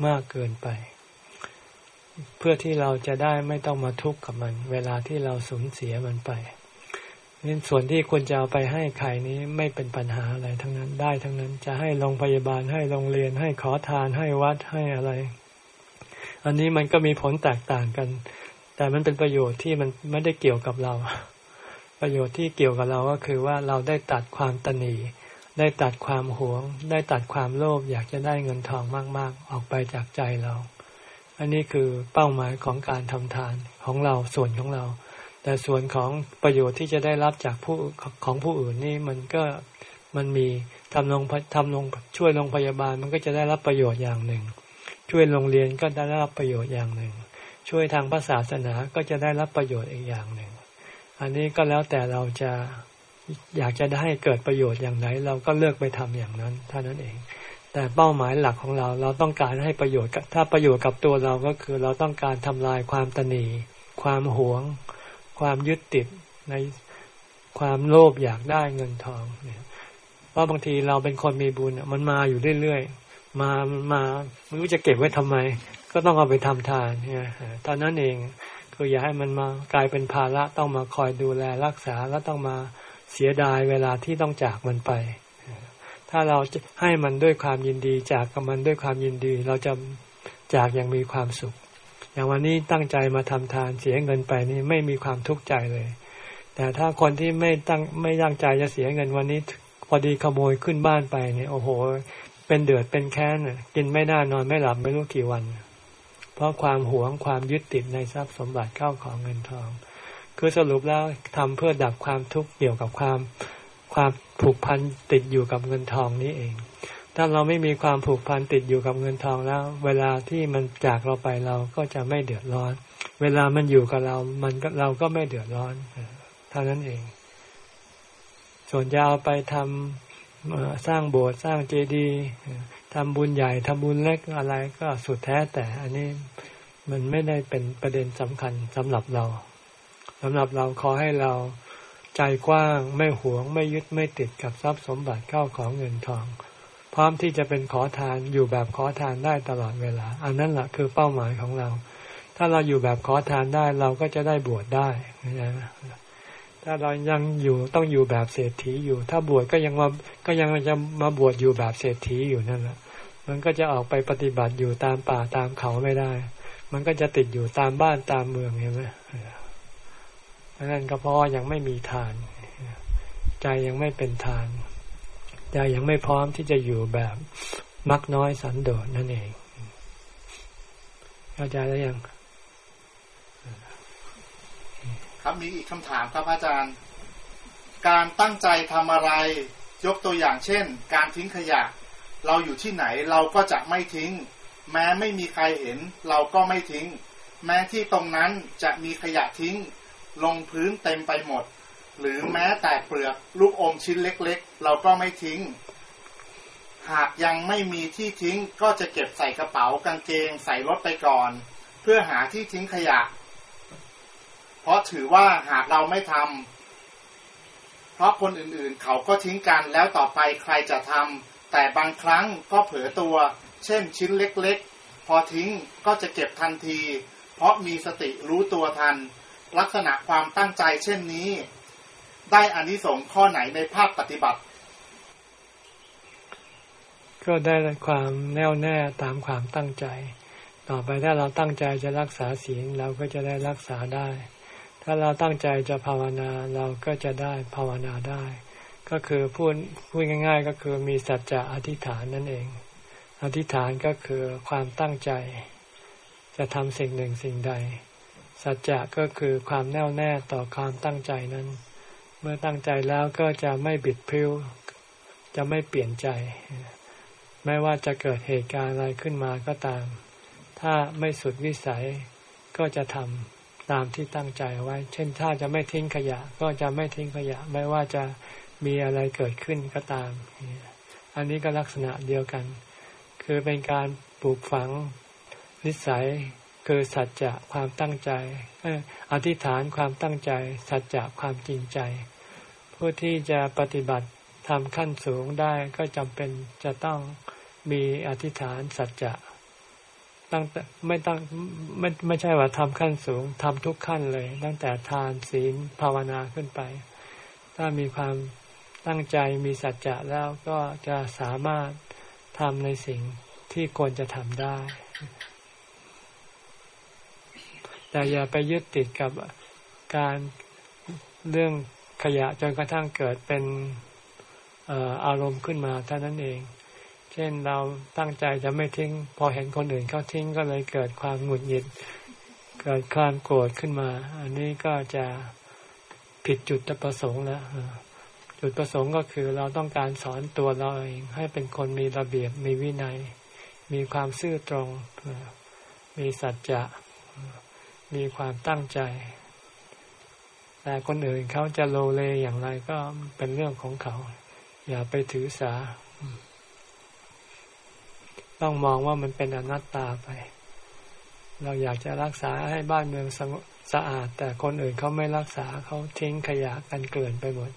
มากเกินไป เพื่อที่เราจะได้ไม่ต้องมาทุกข์กับมัน เวลาที่เราสูญเสียมันไปนี่ส่วนที่ควรจะเอาไปให้ใครนี้ไม่เป็นปัญหาอะไรทั้งนั้นได้ทั้งนั้นจะให้โรงพยาบาลให้โรงเรียนให้ขอทานให้วัดให้อะไร อันนี้มันก็มีผลแตกต่างกัน แต่มันเป็นประโยชน์ที่มันไม่ได้เกี่ยวกับเรา ประโยชน์ที่เกี่ยวกับเราก็คือว่าเราได้ตัดความตนีได้ตัดความหวง ได้ตัดความโลภอยากจะได้เงินทองมาก ๆ ออกไปจากใจเรา อันนี้คือเป้าหมายของการทำทานของเราส่วนของเรา แต่ส่วนของประโยชน์ที่จะได้รับจากผู้ของผู้อื่นนี่มันก็มันมีทำโรงทำโรงช่วยโรงพยาบาลมันก็จะได้รับประโยชน์อย่างหนึ่ง ช่วยโรงเรียนก็ได้รับประโยชน์อย่างหนึ่ง ช่วยทางภาษาศาสนาก็จะได้รับประโยชน์อีกอย่างหนึ่ง อันนี้ก็แล้วแต่เราจะอยากจะได้เกิดประโยชน์อย่างไหน เราก็เลือกไปทำอย่างนั้นเท่านั้นเอง แต่เป้าหมายหลักของเราเราต้องการให้ประโยชน์ถ้าประโยชน์กับตัวเราก็คือเราต้องการทำลายความตนีความหวง ความยึดติดในความโลภอยากได้เงินทองเนี่ยเพราะบางทีเราเป็นคนมีบุญมันมาอยู่เรื่อยๆ มามาไม่รู้จะเก็บไว้ทำไม ก็ต้องเอาไปทำทานเนี่ยตอนนั้นเองคืออย่าให้มันมากลายเป็นภาระต้องมาคอยดูแลรักษาแล้วต้องมาเสียดายเวลาที่ต้องจากมันไป ถ้าเราให้มันด้วยความยินดี จากกับมันด้วยความยินดี เราจะจากอย่างมีความสุข อย่างวันนี้ตั้งใจมาทำทานเสียเงินไปนี่ไม่มีความทุกข์ใจเลย แต่ถ้าคนที่ไม่ตั้งไม่ตั้งใจจะเสียเงินวันนี้ พอดีขโมยขึ้นบ้านไปเนี่ยโอ้โห เป็นเดือดเป็นแค้นกินไม่ได้นอนไม่หลับไม่รู้กี่วัน เพราะความหวงความยึดติดในทรัพย์สมบัติเข้าของเงินทอง คือสรุปแล้วทำเพื่อดับความทุกข์เกี่ยวกับความความผูกพันติดอยู่กับเงินทองนี้เอง ถ้าเราไม่มีความผูกพันติดอยู่กับเงินทองแล้ว เวลาที่มันจากเราไปเราก็จะไม่เดือดร้อน เวลามันอยู่กับเรา มันเราก็ไม่เดือดร้อนเท่านั้นเอง ส่วนจะเอาไปทำ สร้างโบสถ์สร้างเจดีย์ทำบุญใหญ่ทำบุญเล็กอะไรก็สุดแท้แต่อันนี้มันไม่ได้เป็นประเด็นสำคัญสำหรับเราสำหรับเราขอให้เราใจกว้างไม่หวงไม่ยึดไม่ติดกับทรัพย์สมบัติเข้าของเงินทอง พร้อมที่จะเป็นขอทานอยู่แบบขอทานได้ตลอดเวลา อันนั้นแหละคือเป้าหมายของเรา ถ้าเราอยู่แบบขอทานได้เราก็จะได้บวชได้นะ ถ้าเรายังอยู่ต้องอยู่แบบเศรษฐีอยู่ ถ้าบวชก็ยังมาก็ยังจะมาบวชอยู่แบบเศรษฐีอยู่นั่นแหละมันก็จะออกไปปฏิบัติอยู่ตามป่าตามเขาไม่ได้ มันก็จะติดอยู่ตามบ้านตามเมืองเห็นไหมเพราะนั้นก็เพราะยังไม่มีทาน ใจยังไม่เป็นทาน ใจยังไม่พร้อมที่จะอยู่แบบมักน้อยสันโดษนั่นเอง เข้าใจแล้วยัง ครับมีอีกคำถามครับอาจารย์ การตั้งใจทำอะไร ยกตัวอย่างเช่น การทิ้งขยะ เราอยู่ที่ไหนเราก็จะไม่ทิ้ง แม้ไม่มีใครเห็น เราก็ไม่ทิ้ง แม้ที่ตรงนั้นจะมีขยะทิ้ง ลงพื้นเต็มไปหมด หรือแม้แต่เปลือกลูกอมชิ้นเล็ก ๆ เราก็ไม่ทิ้ง หากยังไม่มีที่ทิ้งก็จะเก็บใส่กระเป๋ากางเกงใส่รถไปก่อน เพื่อหาที่ทิ้งขยะ เพราะถือว่าหากเราไม่ทำเพราะคนอื่นๆ เขาก็ทิ้งกันแล้วต่อไปใครจะทำแต่บางครั้งก็เผลอตัว เช่นชิ้นเล็กๆ พอทิ้งก็จะเก็บทันที เพราะมีสติรู้ตัวทัน ลักษณะความตั้งใจเช่นนี้ ได้อานิสงส์ข้อไหนในภาคปฏิบัติ ก็ได้ความแน่วแน่ตามความตั้งใจต่อไปถ้าเราตั้งใจจะรักษาศีลเราก็จะได้รักษาได้ ถ้าเราตั้งใจจะภาวนาเราก็จะได้ภาวนาได้ ก็คือพูดพูดง่าย ๆ ก็คือมีสัจจะอธิษฐานนั่นเอง อธิษฐานก็คือความตั้งใจ จะทำสิ่งหนึ่งสิ่งใด สัจจะก็คือความแน่วแน่ต่อความตั้งใจนั้น เมื่อตั้งใจแล้วก็จะไม่บิดพริ้วจะไม่เปลี่ยนใจ ไม่ว่าจะเกิดเหตุการณ์อะไรขึ้นมาก็ตาม ถ้าไม่สุดวิสัยก็จะทำ ตามที่ตั้งใจไว้ เช่นถ้าจะไม่ทิ้งขยะ ก็จะไม่ทิ้งขยะ ไม่ว่าจะมีอะไรเกิดขึ้นก็ตาม อันนี้ก็ลักษณะเดียวกัน คือเป็นการปลูกฝังนิสัยคือสัจจะความตั้งใจอธิษฐานความตั้งใจ สัจจะความจริงใจ ผู้ที่จะปฏิบัติทำขั้นสูงได้ก็จำเป็นจะต้องมีอธิษฐานสัจจะ ตั้งแต่ไม่ตั้งไม่ไม่ใช่ว่าทำขั้นสูงทำทุกขั้นเลย ตั้งแต่ทานศีลภาวนาขึ้นไป ถ้ามีความตั้งใจมีสัจจะแล้วก็จะสามารถทำในสิ่งที่ควรจะทำได้ แต่อย่าไปยึดติดกับการเรื่องขยะจนกระทั่งเกิดเป็นอารมณ์ขึ้นมาเท่านั้นเอง ช่นเราตั้งใจจะไม่ทิ้ง พอเห็นคนอื่นเขาทิ้งก็เลยเกิดความหงุดหงิด เกิดความโกรธขึ้นมา อันนี้ก็จะผิดจุดประสงค์แล้วจุดประสงค์ก็คือเราต้องการสอนตัวเราเองให้เป็นคนมีระเบียบมีวินัย มีความซื่อตรง มีสัจจะ มีความตั้งใจ แต่คนอื่นเขาจะโลเลอย่างไรก็เป็นเรื่องของเขา อย่าไปถือสา ต้องมองว่ามันเป็นอนัตตาไป เราอยากจะรักษาให้บ้านเมืองสะอาด แต่คนอื่นเขาไม่รักษาเขาทิ้งขยะกันเกลื่อนไปหมด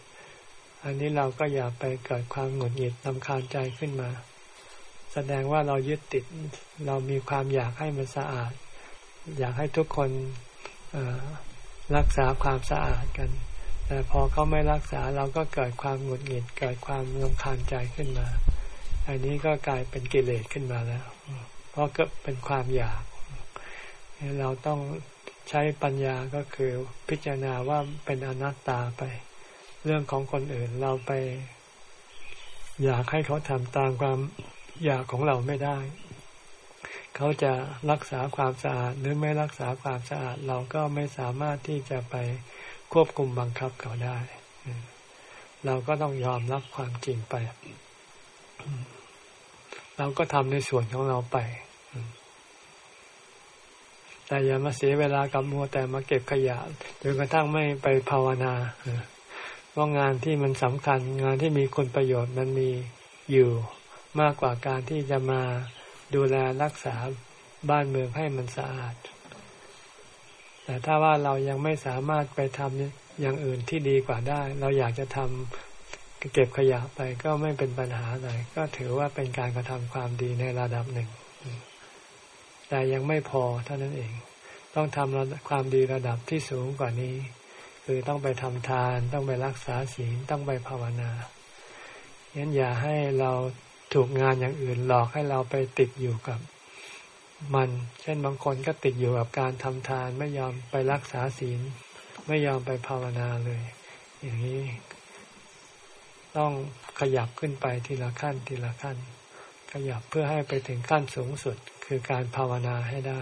อันนี้เราก็อย่าไปเกิดความหงุดหงิดนำคาญใจขึ้นมา แสดงว่าเรายึดติด เรามีความอยากให้มันสะอาด อยากให้ทุกคนรักษาความสะอาดกัน แต่พอเขาไม่รักษาเราก็เกิดความหงุดหงิด เกิดความรำคาญใจขึ้นมา อันนี้ก็กลายเป็นกิเลสขึ้นมาแล้ว เพราะก็เป็นความอยาก เราต้องใช้ปัญญาก็คือพิจารณาว่าเป็นอนัตตาไป เรื่องของคนอื่นเราไป อยากให้เขาทำตามความอยากของเราไม่ได้ เขาจะรักษาความสะอาดหรือไม่รักษาความสะอาดเราก็ไม่สามารถที่จะไปควบคุมบังคับเขาได้ เราก็ต้องยอมรับความจริงไป เราก็ทำในส่วนของเราไป แต่อย่ามาเสียเวลากับมัวแต่มาเก็บขยะจนกระทั่งไม่ไปภาวนาเพราะงานที่มันสำคัญ งานที่มีคุณประโยชน์มันมีอยู่มากกว่าการที่จะมาดูแลรักษาบ้านเมืองให้มันสะอาด แต่ถ้าว่าเรายังไม่สามารถไปทำอย่างอื่นที่ดีกว่าได้ เราอยากจะทำ เก็บขยะไปก็ไม่เป็นปัญหาอะไรก็ถือว่าเป็นการกระทำความดีในระดับหนึ่ง แต่ยังไม่พอเท่านั้นเอง ต้องทำความดีระดับที่สูงกว่านี้ คือต้องไปทำทาน ต้องไปรักษาศีลต้องไปภาวนาฉะนั้นอย่าให้เราถูกงานอย่างอื่นหลอกให้เราไปติดอยู่กับมัน เช่นบางคนก็ติดอยู่กับการทำทาน ไม่ยอมไปรักษาศีล ไม่ยอมไปภาวนาเลย อย่างนี้ ต้องขยับขึ้นไปทีละขั้นทีละขั้น ขยับเพื่อให้ไปถึงขั้นสูงสุดคือการภาวนาให้ได้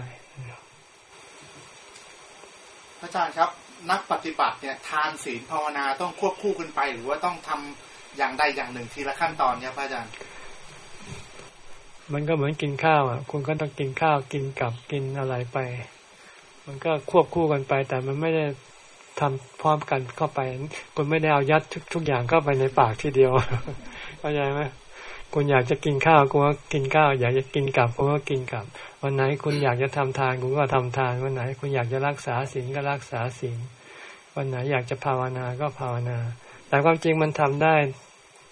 พระอาจารย์ครับ นักปฏิบัติเนี่ยทานศีลภาวนาต้องควบคู่กันไป หรือว่าต้องทำอย่างใดอย่างหนึ่งทีละขั้นตอนเนี่ยพระอาจารย์ มันก็เหมือนกินข้าวอะ คุณก็ต้องกินข้าวกินกับกินอะไรไป มันก็ควบคู่กันไป แต่มันไม่ได้ ทำพร้อมกันเข้าไป คุณไม่ได้เอายัดทุกทุกอย่างเข้าไปในปากทีเดียวเข้าใจไหมคุณอยากจะกินข้าวคุณก็กินข้าว อยากจะกินกับคุณก็กินกับ วันไหนคุณอยากจะทำทานคุณก็ทำทาน วันไหน คุณอยากจะรักษาศีลก็รักษาศีลวันไหนอยากจะภาวนาก็ภาวนา แต่ความจริงมันทำได้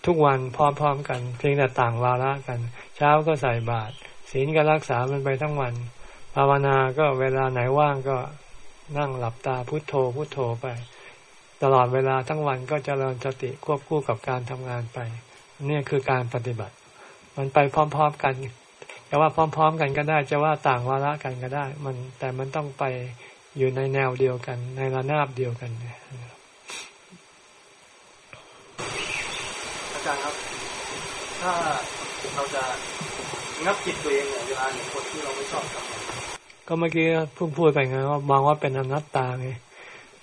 ทุกวันพร้อมๆกันเพียงแต่ต่างวาระกัน เช้าก็ใส่บาตรศีลก็รักษามันไปทั้งวัน ภาวนาก็เวลาไหนว่างก็ นั่งหลับตาพุโทโธพุโทโธไป ตลอดเวลาทั้งวันก็จเจริญสติควบคู่กับการทำงานไป นี่คือการปฏิบัติ มันไปพร้อมๆกันจะว่าพร้อม ๆ กันก็ได้จะว่าต่างวาระกันก็ได้ มันแต่มันต้องไปอยู่ในแนวเดียวกัน ในระนาบเดียวกันอาจารย์ครับ ถ้าเราจะงับจิตตัวเองเนี่ยเวลาเห็นคนที่เราไม่ชอบทำ ก็เมื่อกี้พูดพูดไปไงว่ามองว่าเป็นอนัตตาไง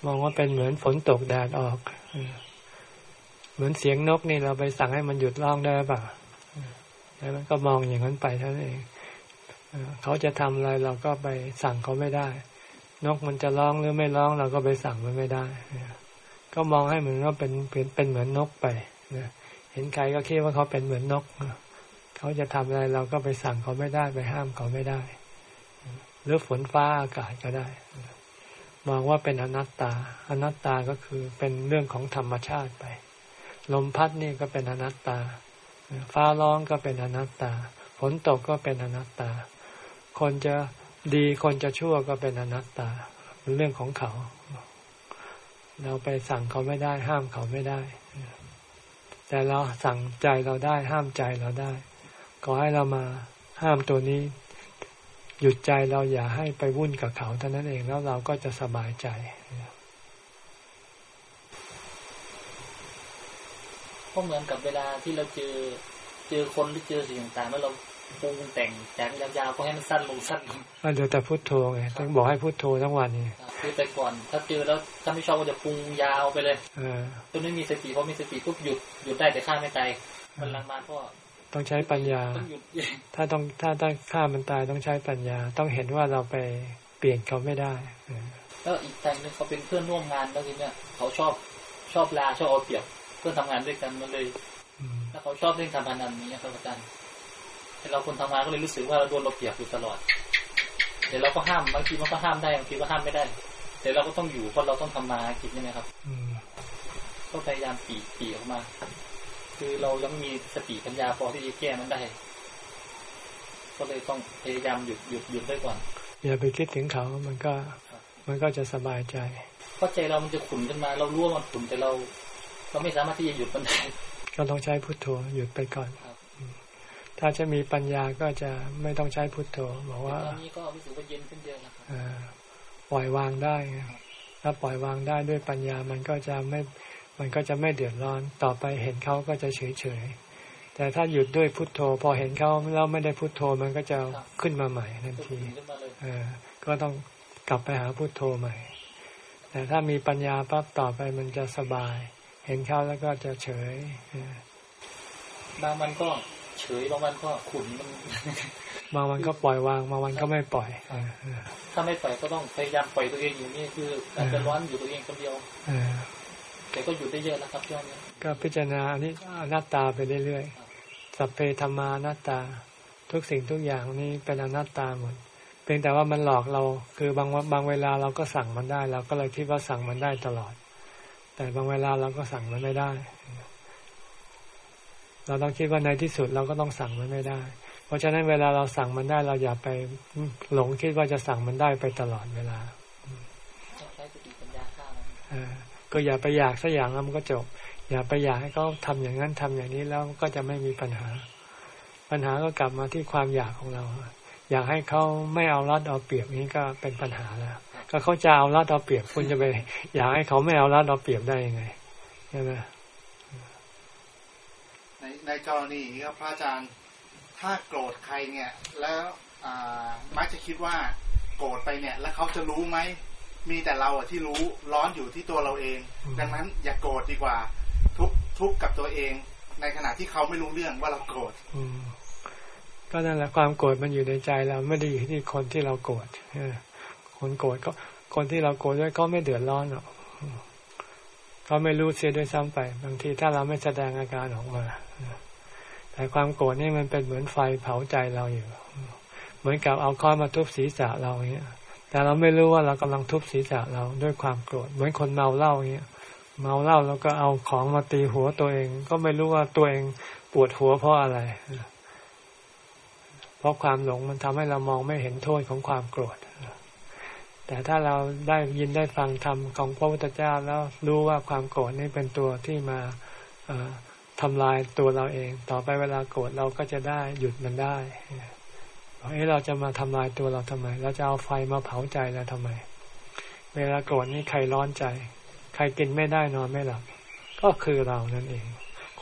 มองว่าเป็นเหมือนฝนตกแดดออกเหมือนเสียงนกนี่เราไปสั่งให้มันหยุดร้องได้ป่ะแล้วก็มองอย่างนั้นไปเท่านั้นเองเขาจะทำอะไรเราก็ไปสั่งเขาไม่ได้ นกมันจะร้องหรือไม่ร้องเราก็ไปสั่งมันไม่ได้ก็มองให้เหมือนว่าเป็นเป็นเป็นเหมือนนกไปเห็นใครก็คิดว่าเขาเป็นเหมือนนกเขาจะทำอะไรเราก็ไปสั่งเขาไม่ได้ไปห้ามเขาไม่ได้ หรือฝนฟ้าอากาศก็ได้ มองว่าเป็นอนัตตา อนัตตาก็คือเป็นเรื่องของธรรมชาติไป ลมพัดนี่ก็เป็นอนัตตา ฟ้าร้องก็เป็นอนัตตา ฝนตกก็เป็นอนัตตา คนจะดีคนจะชั่วก็เป็นอนัตตาเป็นเรื่องของเขา เราไปสั่งเขาไม่ได้ ห้ามเขาไม่ได้ แต่เราสั่งใจเราได้ ห้ามใจเราได้ ขอให้เรามาห้ามตัวนี้ หยุดใจเราอย่าให้ไปวุ่นกับเขาเท่านั้นเองแล้วเราก็จะสบายใจ ก็เหมือนกับเวลาที่เราเจอเจอคนหรือเจอสิ่งต่างๆแล้วเราปรุงแต่งจากยาวๆก็ให้มันสั้นลงสั้นลงเดี๋ยวแต่พุทโธไงต้องบอกให้พุทโธทั้งวันนี่คือแต่ก่อน ถ้าเจอแล้วถ้าไม่ชอบก็จะปรุงยาวไปเลยจนไม่มีสติพอมีสติปุ๊บหยุดหยุดได้แต่ข้าไม่ตายมันลังมาก็ ต้องใช้ปัญญา ถ้าต้องถ้าต้องฆ่ามันตายต้องใช้ปัญญา ต้องเห็นว่าเราไปเปลี่ยนเขาไม่ได้แล้วอีกแต่หนึ่งเขาเป็นเพื่อนร่วมงานแล้วทีเนี้ยเขาชอบชอบลาชอบเอาเปรียบพื่อนทำงานด้วยกันมันเลยถ้าเขาชอบเล่นการพนันนี้ครับอาจารย์เราคนทำงานก็เลยรู้สึกว่าเราโดนเราเปรียบอยู่ตลอดเดี๋ยวเราก็ห้ามบางทีมันก็ห้ามได้บางทีก็ห้ามไม่ได้แต่เราก็ต้องอยู่เพราะเราต้องทำมาคิดใช่ไหมครับก็พยายามปีปีออกมา คือเรายังมีสติปัญญาพอที่จะแก้มันได้ ก็เลยต้องพยายามหยุดหยุดหยุดได้ก่อน อย่าไปคิดถึงเขา มันก็ มันก็จะสบายใจเพราะใจเรามันจะขุ่นขึ้นมา เรารู้ว่ามันขุ่นแต่เรา เราไม่สามารถที่จะหยุดมันได้ก็ต้องใช้พุทโธหยุดไปก่อนถ้าจะมีปัญญาก็จะไม่ต้องใช้พุทโธบอกว่าตอนนี้ก็รู้สึกว่าเย็นขึ้นเยอะแล้วปล่อยวางได้ถ้าปล่อยวางได้ด้วยปัญญามันก็จะไม่ มันก็จะไม่เดือดร้อนต่อไปเห็นเขาก็จะเฉยเฉยแต่ถ้าหยุดด้วยพุทโธ พอเห็นเขาแล้วไม่ได้พุทโธมันก็จะขึ้นมาใหม่ทันทีเออก็ต้องกลับไปหาพุทโธใหม่ แต่ถ้ามีปัญญาปั๊บต่อไปมันจะสบาย เห็นเขาแล้วก็จะเฉยบางวันก็เฉยบางวันก็ขุนมันบางวันก็ปล่อยวางบางวันก็ไม่ปล่อยถ้าไม่ปล่อยก็ต้องพยายามปล่อยตัวเองอยู่นี่คืออาจจะร้อนอยู่ตัวเองคนเดียว แต่ก็หยุดได้เยอะแล้วครับช่วงนี้ก็พิจารณาอันนี้อนัตตาไปเรื่อยๆสัพเพธรรมานัตตา ทุกสิ่งทุกอย่างนี้เป็นอนัตตาหมดเพียงแต่ว่ามันหลอกเราคือบางบางเวลาเราก็สั่งมันได้ เราก็เลยคิดว่าสั่งมันได้ตลอด แต่บางเวลาเราก็สั่งมันไม่ได้ เราต้องคิดว่าในที่สุดเราก็ต้องสั่งมันไม่ได้ เพราะฉะนั้นเวลาเราสั่งมันได้ เราอย่าไปหลงคิดว่าจะสั่งมันได้ไปตลอดเวลา ก็อย่าไปอยากสักอย่างแล้วมันก็จบ อย่าไปอยากให้เขาทาอย่างนั้นทำอย่างนี้แล้วก็จะไม่มีปัญหา ปัญหาก็กลับมาที่ความอยากของเรา อยากให้เขาไม่เอารัดเอาเปรียบนี้ก็เป็นปัญหาแล้วก็เขาจะเอารัดเอาเปรียบคุณจะไปอยากให้เขาไม่เอารัดเอาเปรียบได้ยังไงใช่ไหมในในกรณีนี้ครับพระอาจารย์ถ้าโกรธใครเนี่ย แล้วอ่ามักจะคิดว่าโกรธไปเนี่ย แล้วเขาจะรู้ไหม มีแต่เราอะที่รู้ร้อนอยู่ที่ตัวเราเอง ดังนั้นอย่าโกรธดีกว่า ทุกข์ทุกข์กับตัวเอง ในขณะที่เขาไม่รู้เรื่องว่าเราโกรธอืมก็นั่นแหละความโกรธมันอยู่ในใจเราไม่ได้อยู่ที่คนที่เราโกรธเออคนโกรธก็ คนที่เราโกรธด้วยก็ไม่เดือดร้อนหรอกเขาไม่รู้เสียด้วยซ้ำไป บางทีถ้าเราไม่แสดงอาการออกมาแต่ความโกรธนี่มันเป็นเหมือนไฟเผาใจเราอยู่ เหมือนกับเอาค้อนมาทุบศีรษะเราเงี้ย แต่เราไม่รู้ว่าเรากำลังทุบศีรษะเราด้วยความโกรธเหมือนคนเมาเหล้าเงี้ยเมาเหล้าแล้วก็เอาของมาตีหัวตัวเอง ก็ไม่รู้ว่าตัวเองปวดหัวเพราะอะไร เพราะความหลงมันทำให้เรามองไม่เห็นโทษของความโกรธแต่ถ้าเราได้ยินได้ฟังธรรมของพระพุทธเจ้าแล้วรู้ว่าความโกรธนี่เป็นตัวที่มาเอ่อทำลายตัวเราเอง ต่อไปเวลาโกรธเราก็จะได้หยุดมันได้ เอ้เราจะมาทำลายตัวเราทำไม เราจะเอาไฟมาเผาใจเราทำไม เวลาโกรธนี่ใครร้อนใจ ใครกินไม่ได้นอนไม่หลับ ก็คือเรานั่นเอง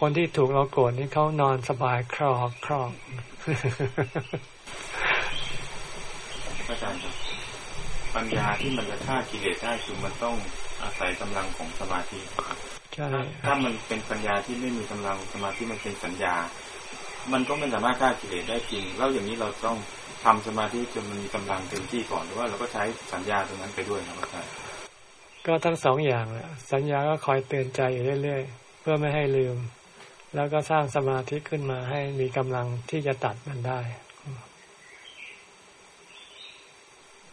คนที่ถูกเราโกรธนี่เขานอนสบายครอกครอกอาจารย์ครับปัญญาที่มันจะฆ่ากิเลสได้คือมันต้องอาศัยกำลังของสมาธิครับใช่ถ้าถ้ามันเป็นปัญญาที่ไม่มีกำลังสมาธิมันเป็นสัญญา มันก็ไม่สามารถฆ่ากิเลสได้จริง แล้วอย่างนี้เราต้องทำสมาธิจนมันมีกำลังเต็มที่ก่อนหรือว่าเราก็ใช้สัญญาตรงนั้นไปด้วยนะครับอาจารย์ก็ทั้งสองอย่างแหละสัญญาก็คอยเตือนใจอยู่เรื่อยๆ เพื่อไม่ให้ลืม แล้วก็สร้างสมาธิขึ้นมาให้มีกำลังที่จะตัดมันได้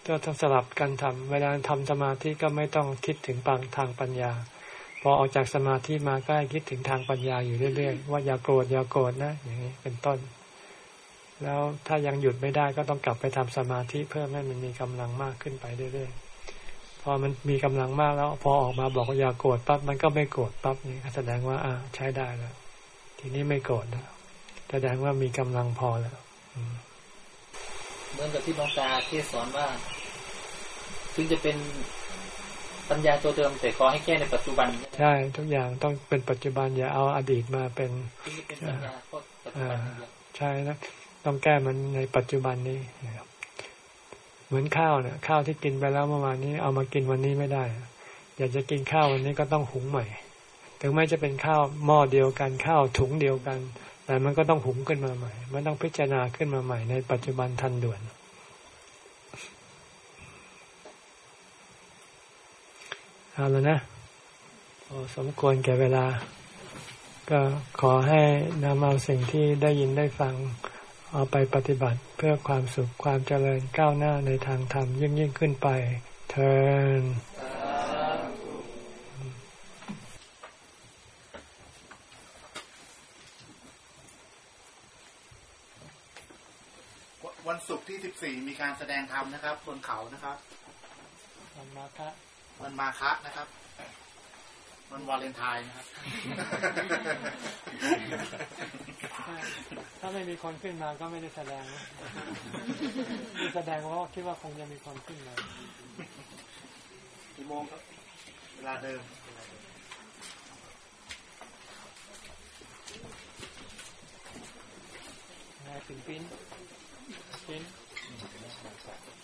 ก็ต้องสลับกันทำเวลาทำสมาธิก็ไม่ต้องคิดถึงปังทางปัญญา พอออกจากสมาธิมาก็คิดถึงทางปัญญาอยู่เรื่อยๆว่าอย่าโกรธอย่าโกรธนะอย่างนี้เป็นต้น แล้วถ้ายังหยุดไม่ได้ก็ต้องกลับไปทำสมาธิเพิ่มให้มันมีกำลังมากขึ้นไปเรื่อยๆพอมันมีกำลังมากแล้ว พอออกมาบอกว่าอย่าโกรธปั๊บมันก็ไม่โกรธปั๊บนี่แสดงว่า อ่า ใช้ได้แล้ว ทีนี้ไม่โกรธแล้วแสดงว่ามีกำลังพอแล้วเหมือนกับที่หลวงตาเทศสอนว่า ถึงจะเป็น ปัญญาตัวเดิมแต่ขอให้แก้ในปัจจุบันใช่ทุกอย่างต้องเป็นปัจจุบันอย่าเอาอดีตมาเป็นถึงจะเป็นปัญญาก็ปัจจุบันอย่างเดียวใช่นะต้องแก้มันในปัจจุบันนี้นะครับเหมือนข้าวเนี่ยข้าวที่กินไปแล้วเมื่อวานนี้เอามากินวันนี้ไม่ได้ อยากจะกินข้าววันนี้ก็ต้องหุงใหม่ ถึงแม้จะเป็นข้าวหม้อเดียวกันข้าวถุงเดียวกัน แต่มันก็ต้องหุงขึ้นมาใหม่ มันต้องพิจารณาขึ้นมาใหม่ในปัจจุบันทันด่วน เอาแล้วนะพอสมควรแก่เวลา ก็ขอให้นำเอาสิ่งที่ได้ยินได้ฟังเอาไปปฏิบัติเพื่อความสุขความเจริญก้าวหน้าในทางธรรมยิ่งยิ่งขึ้นไปเทินวันศุกร์ที่ 14 มีการแสดงธรรมนะครับ บนเขานะครับวันมะ วันมาคะนะครับวันวาเลนไทน์นะครับ ถ้าไม่มีคนขึ้นมาก็ไม่ได้แสดงนะมีแสดงเพราะคิดว่าคงจะมีคนขึ้นมากี่โมงครับเวลาเดิมนายปิ่นปิ้นปิ้น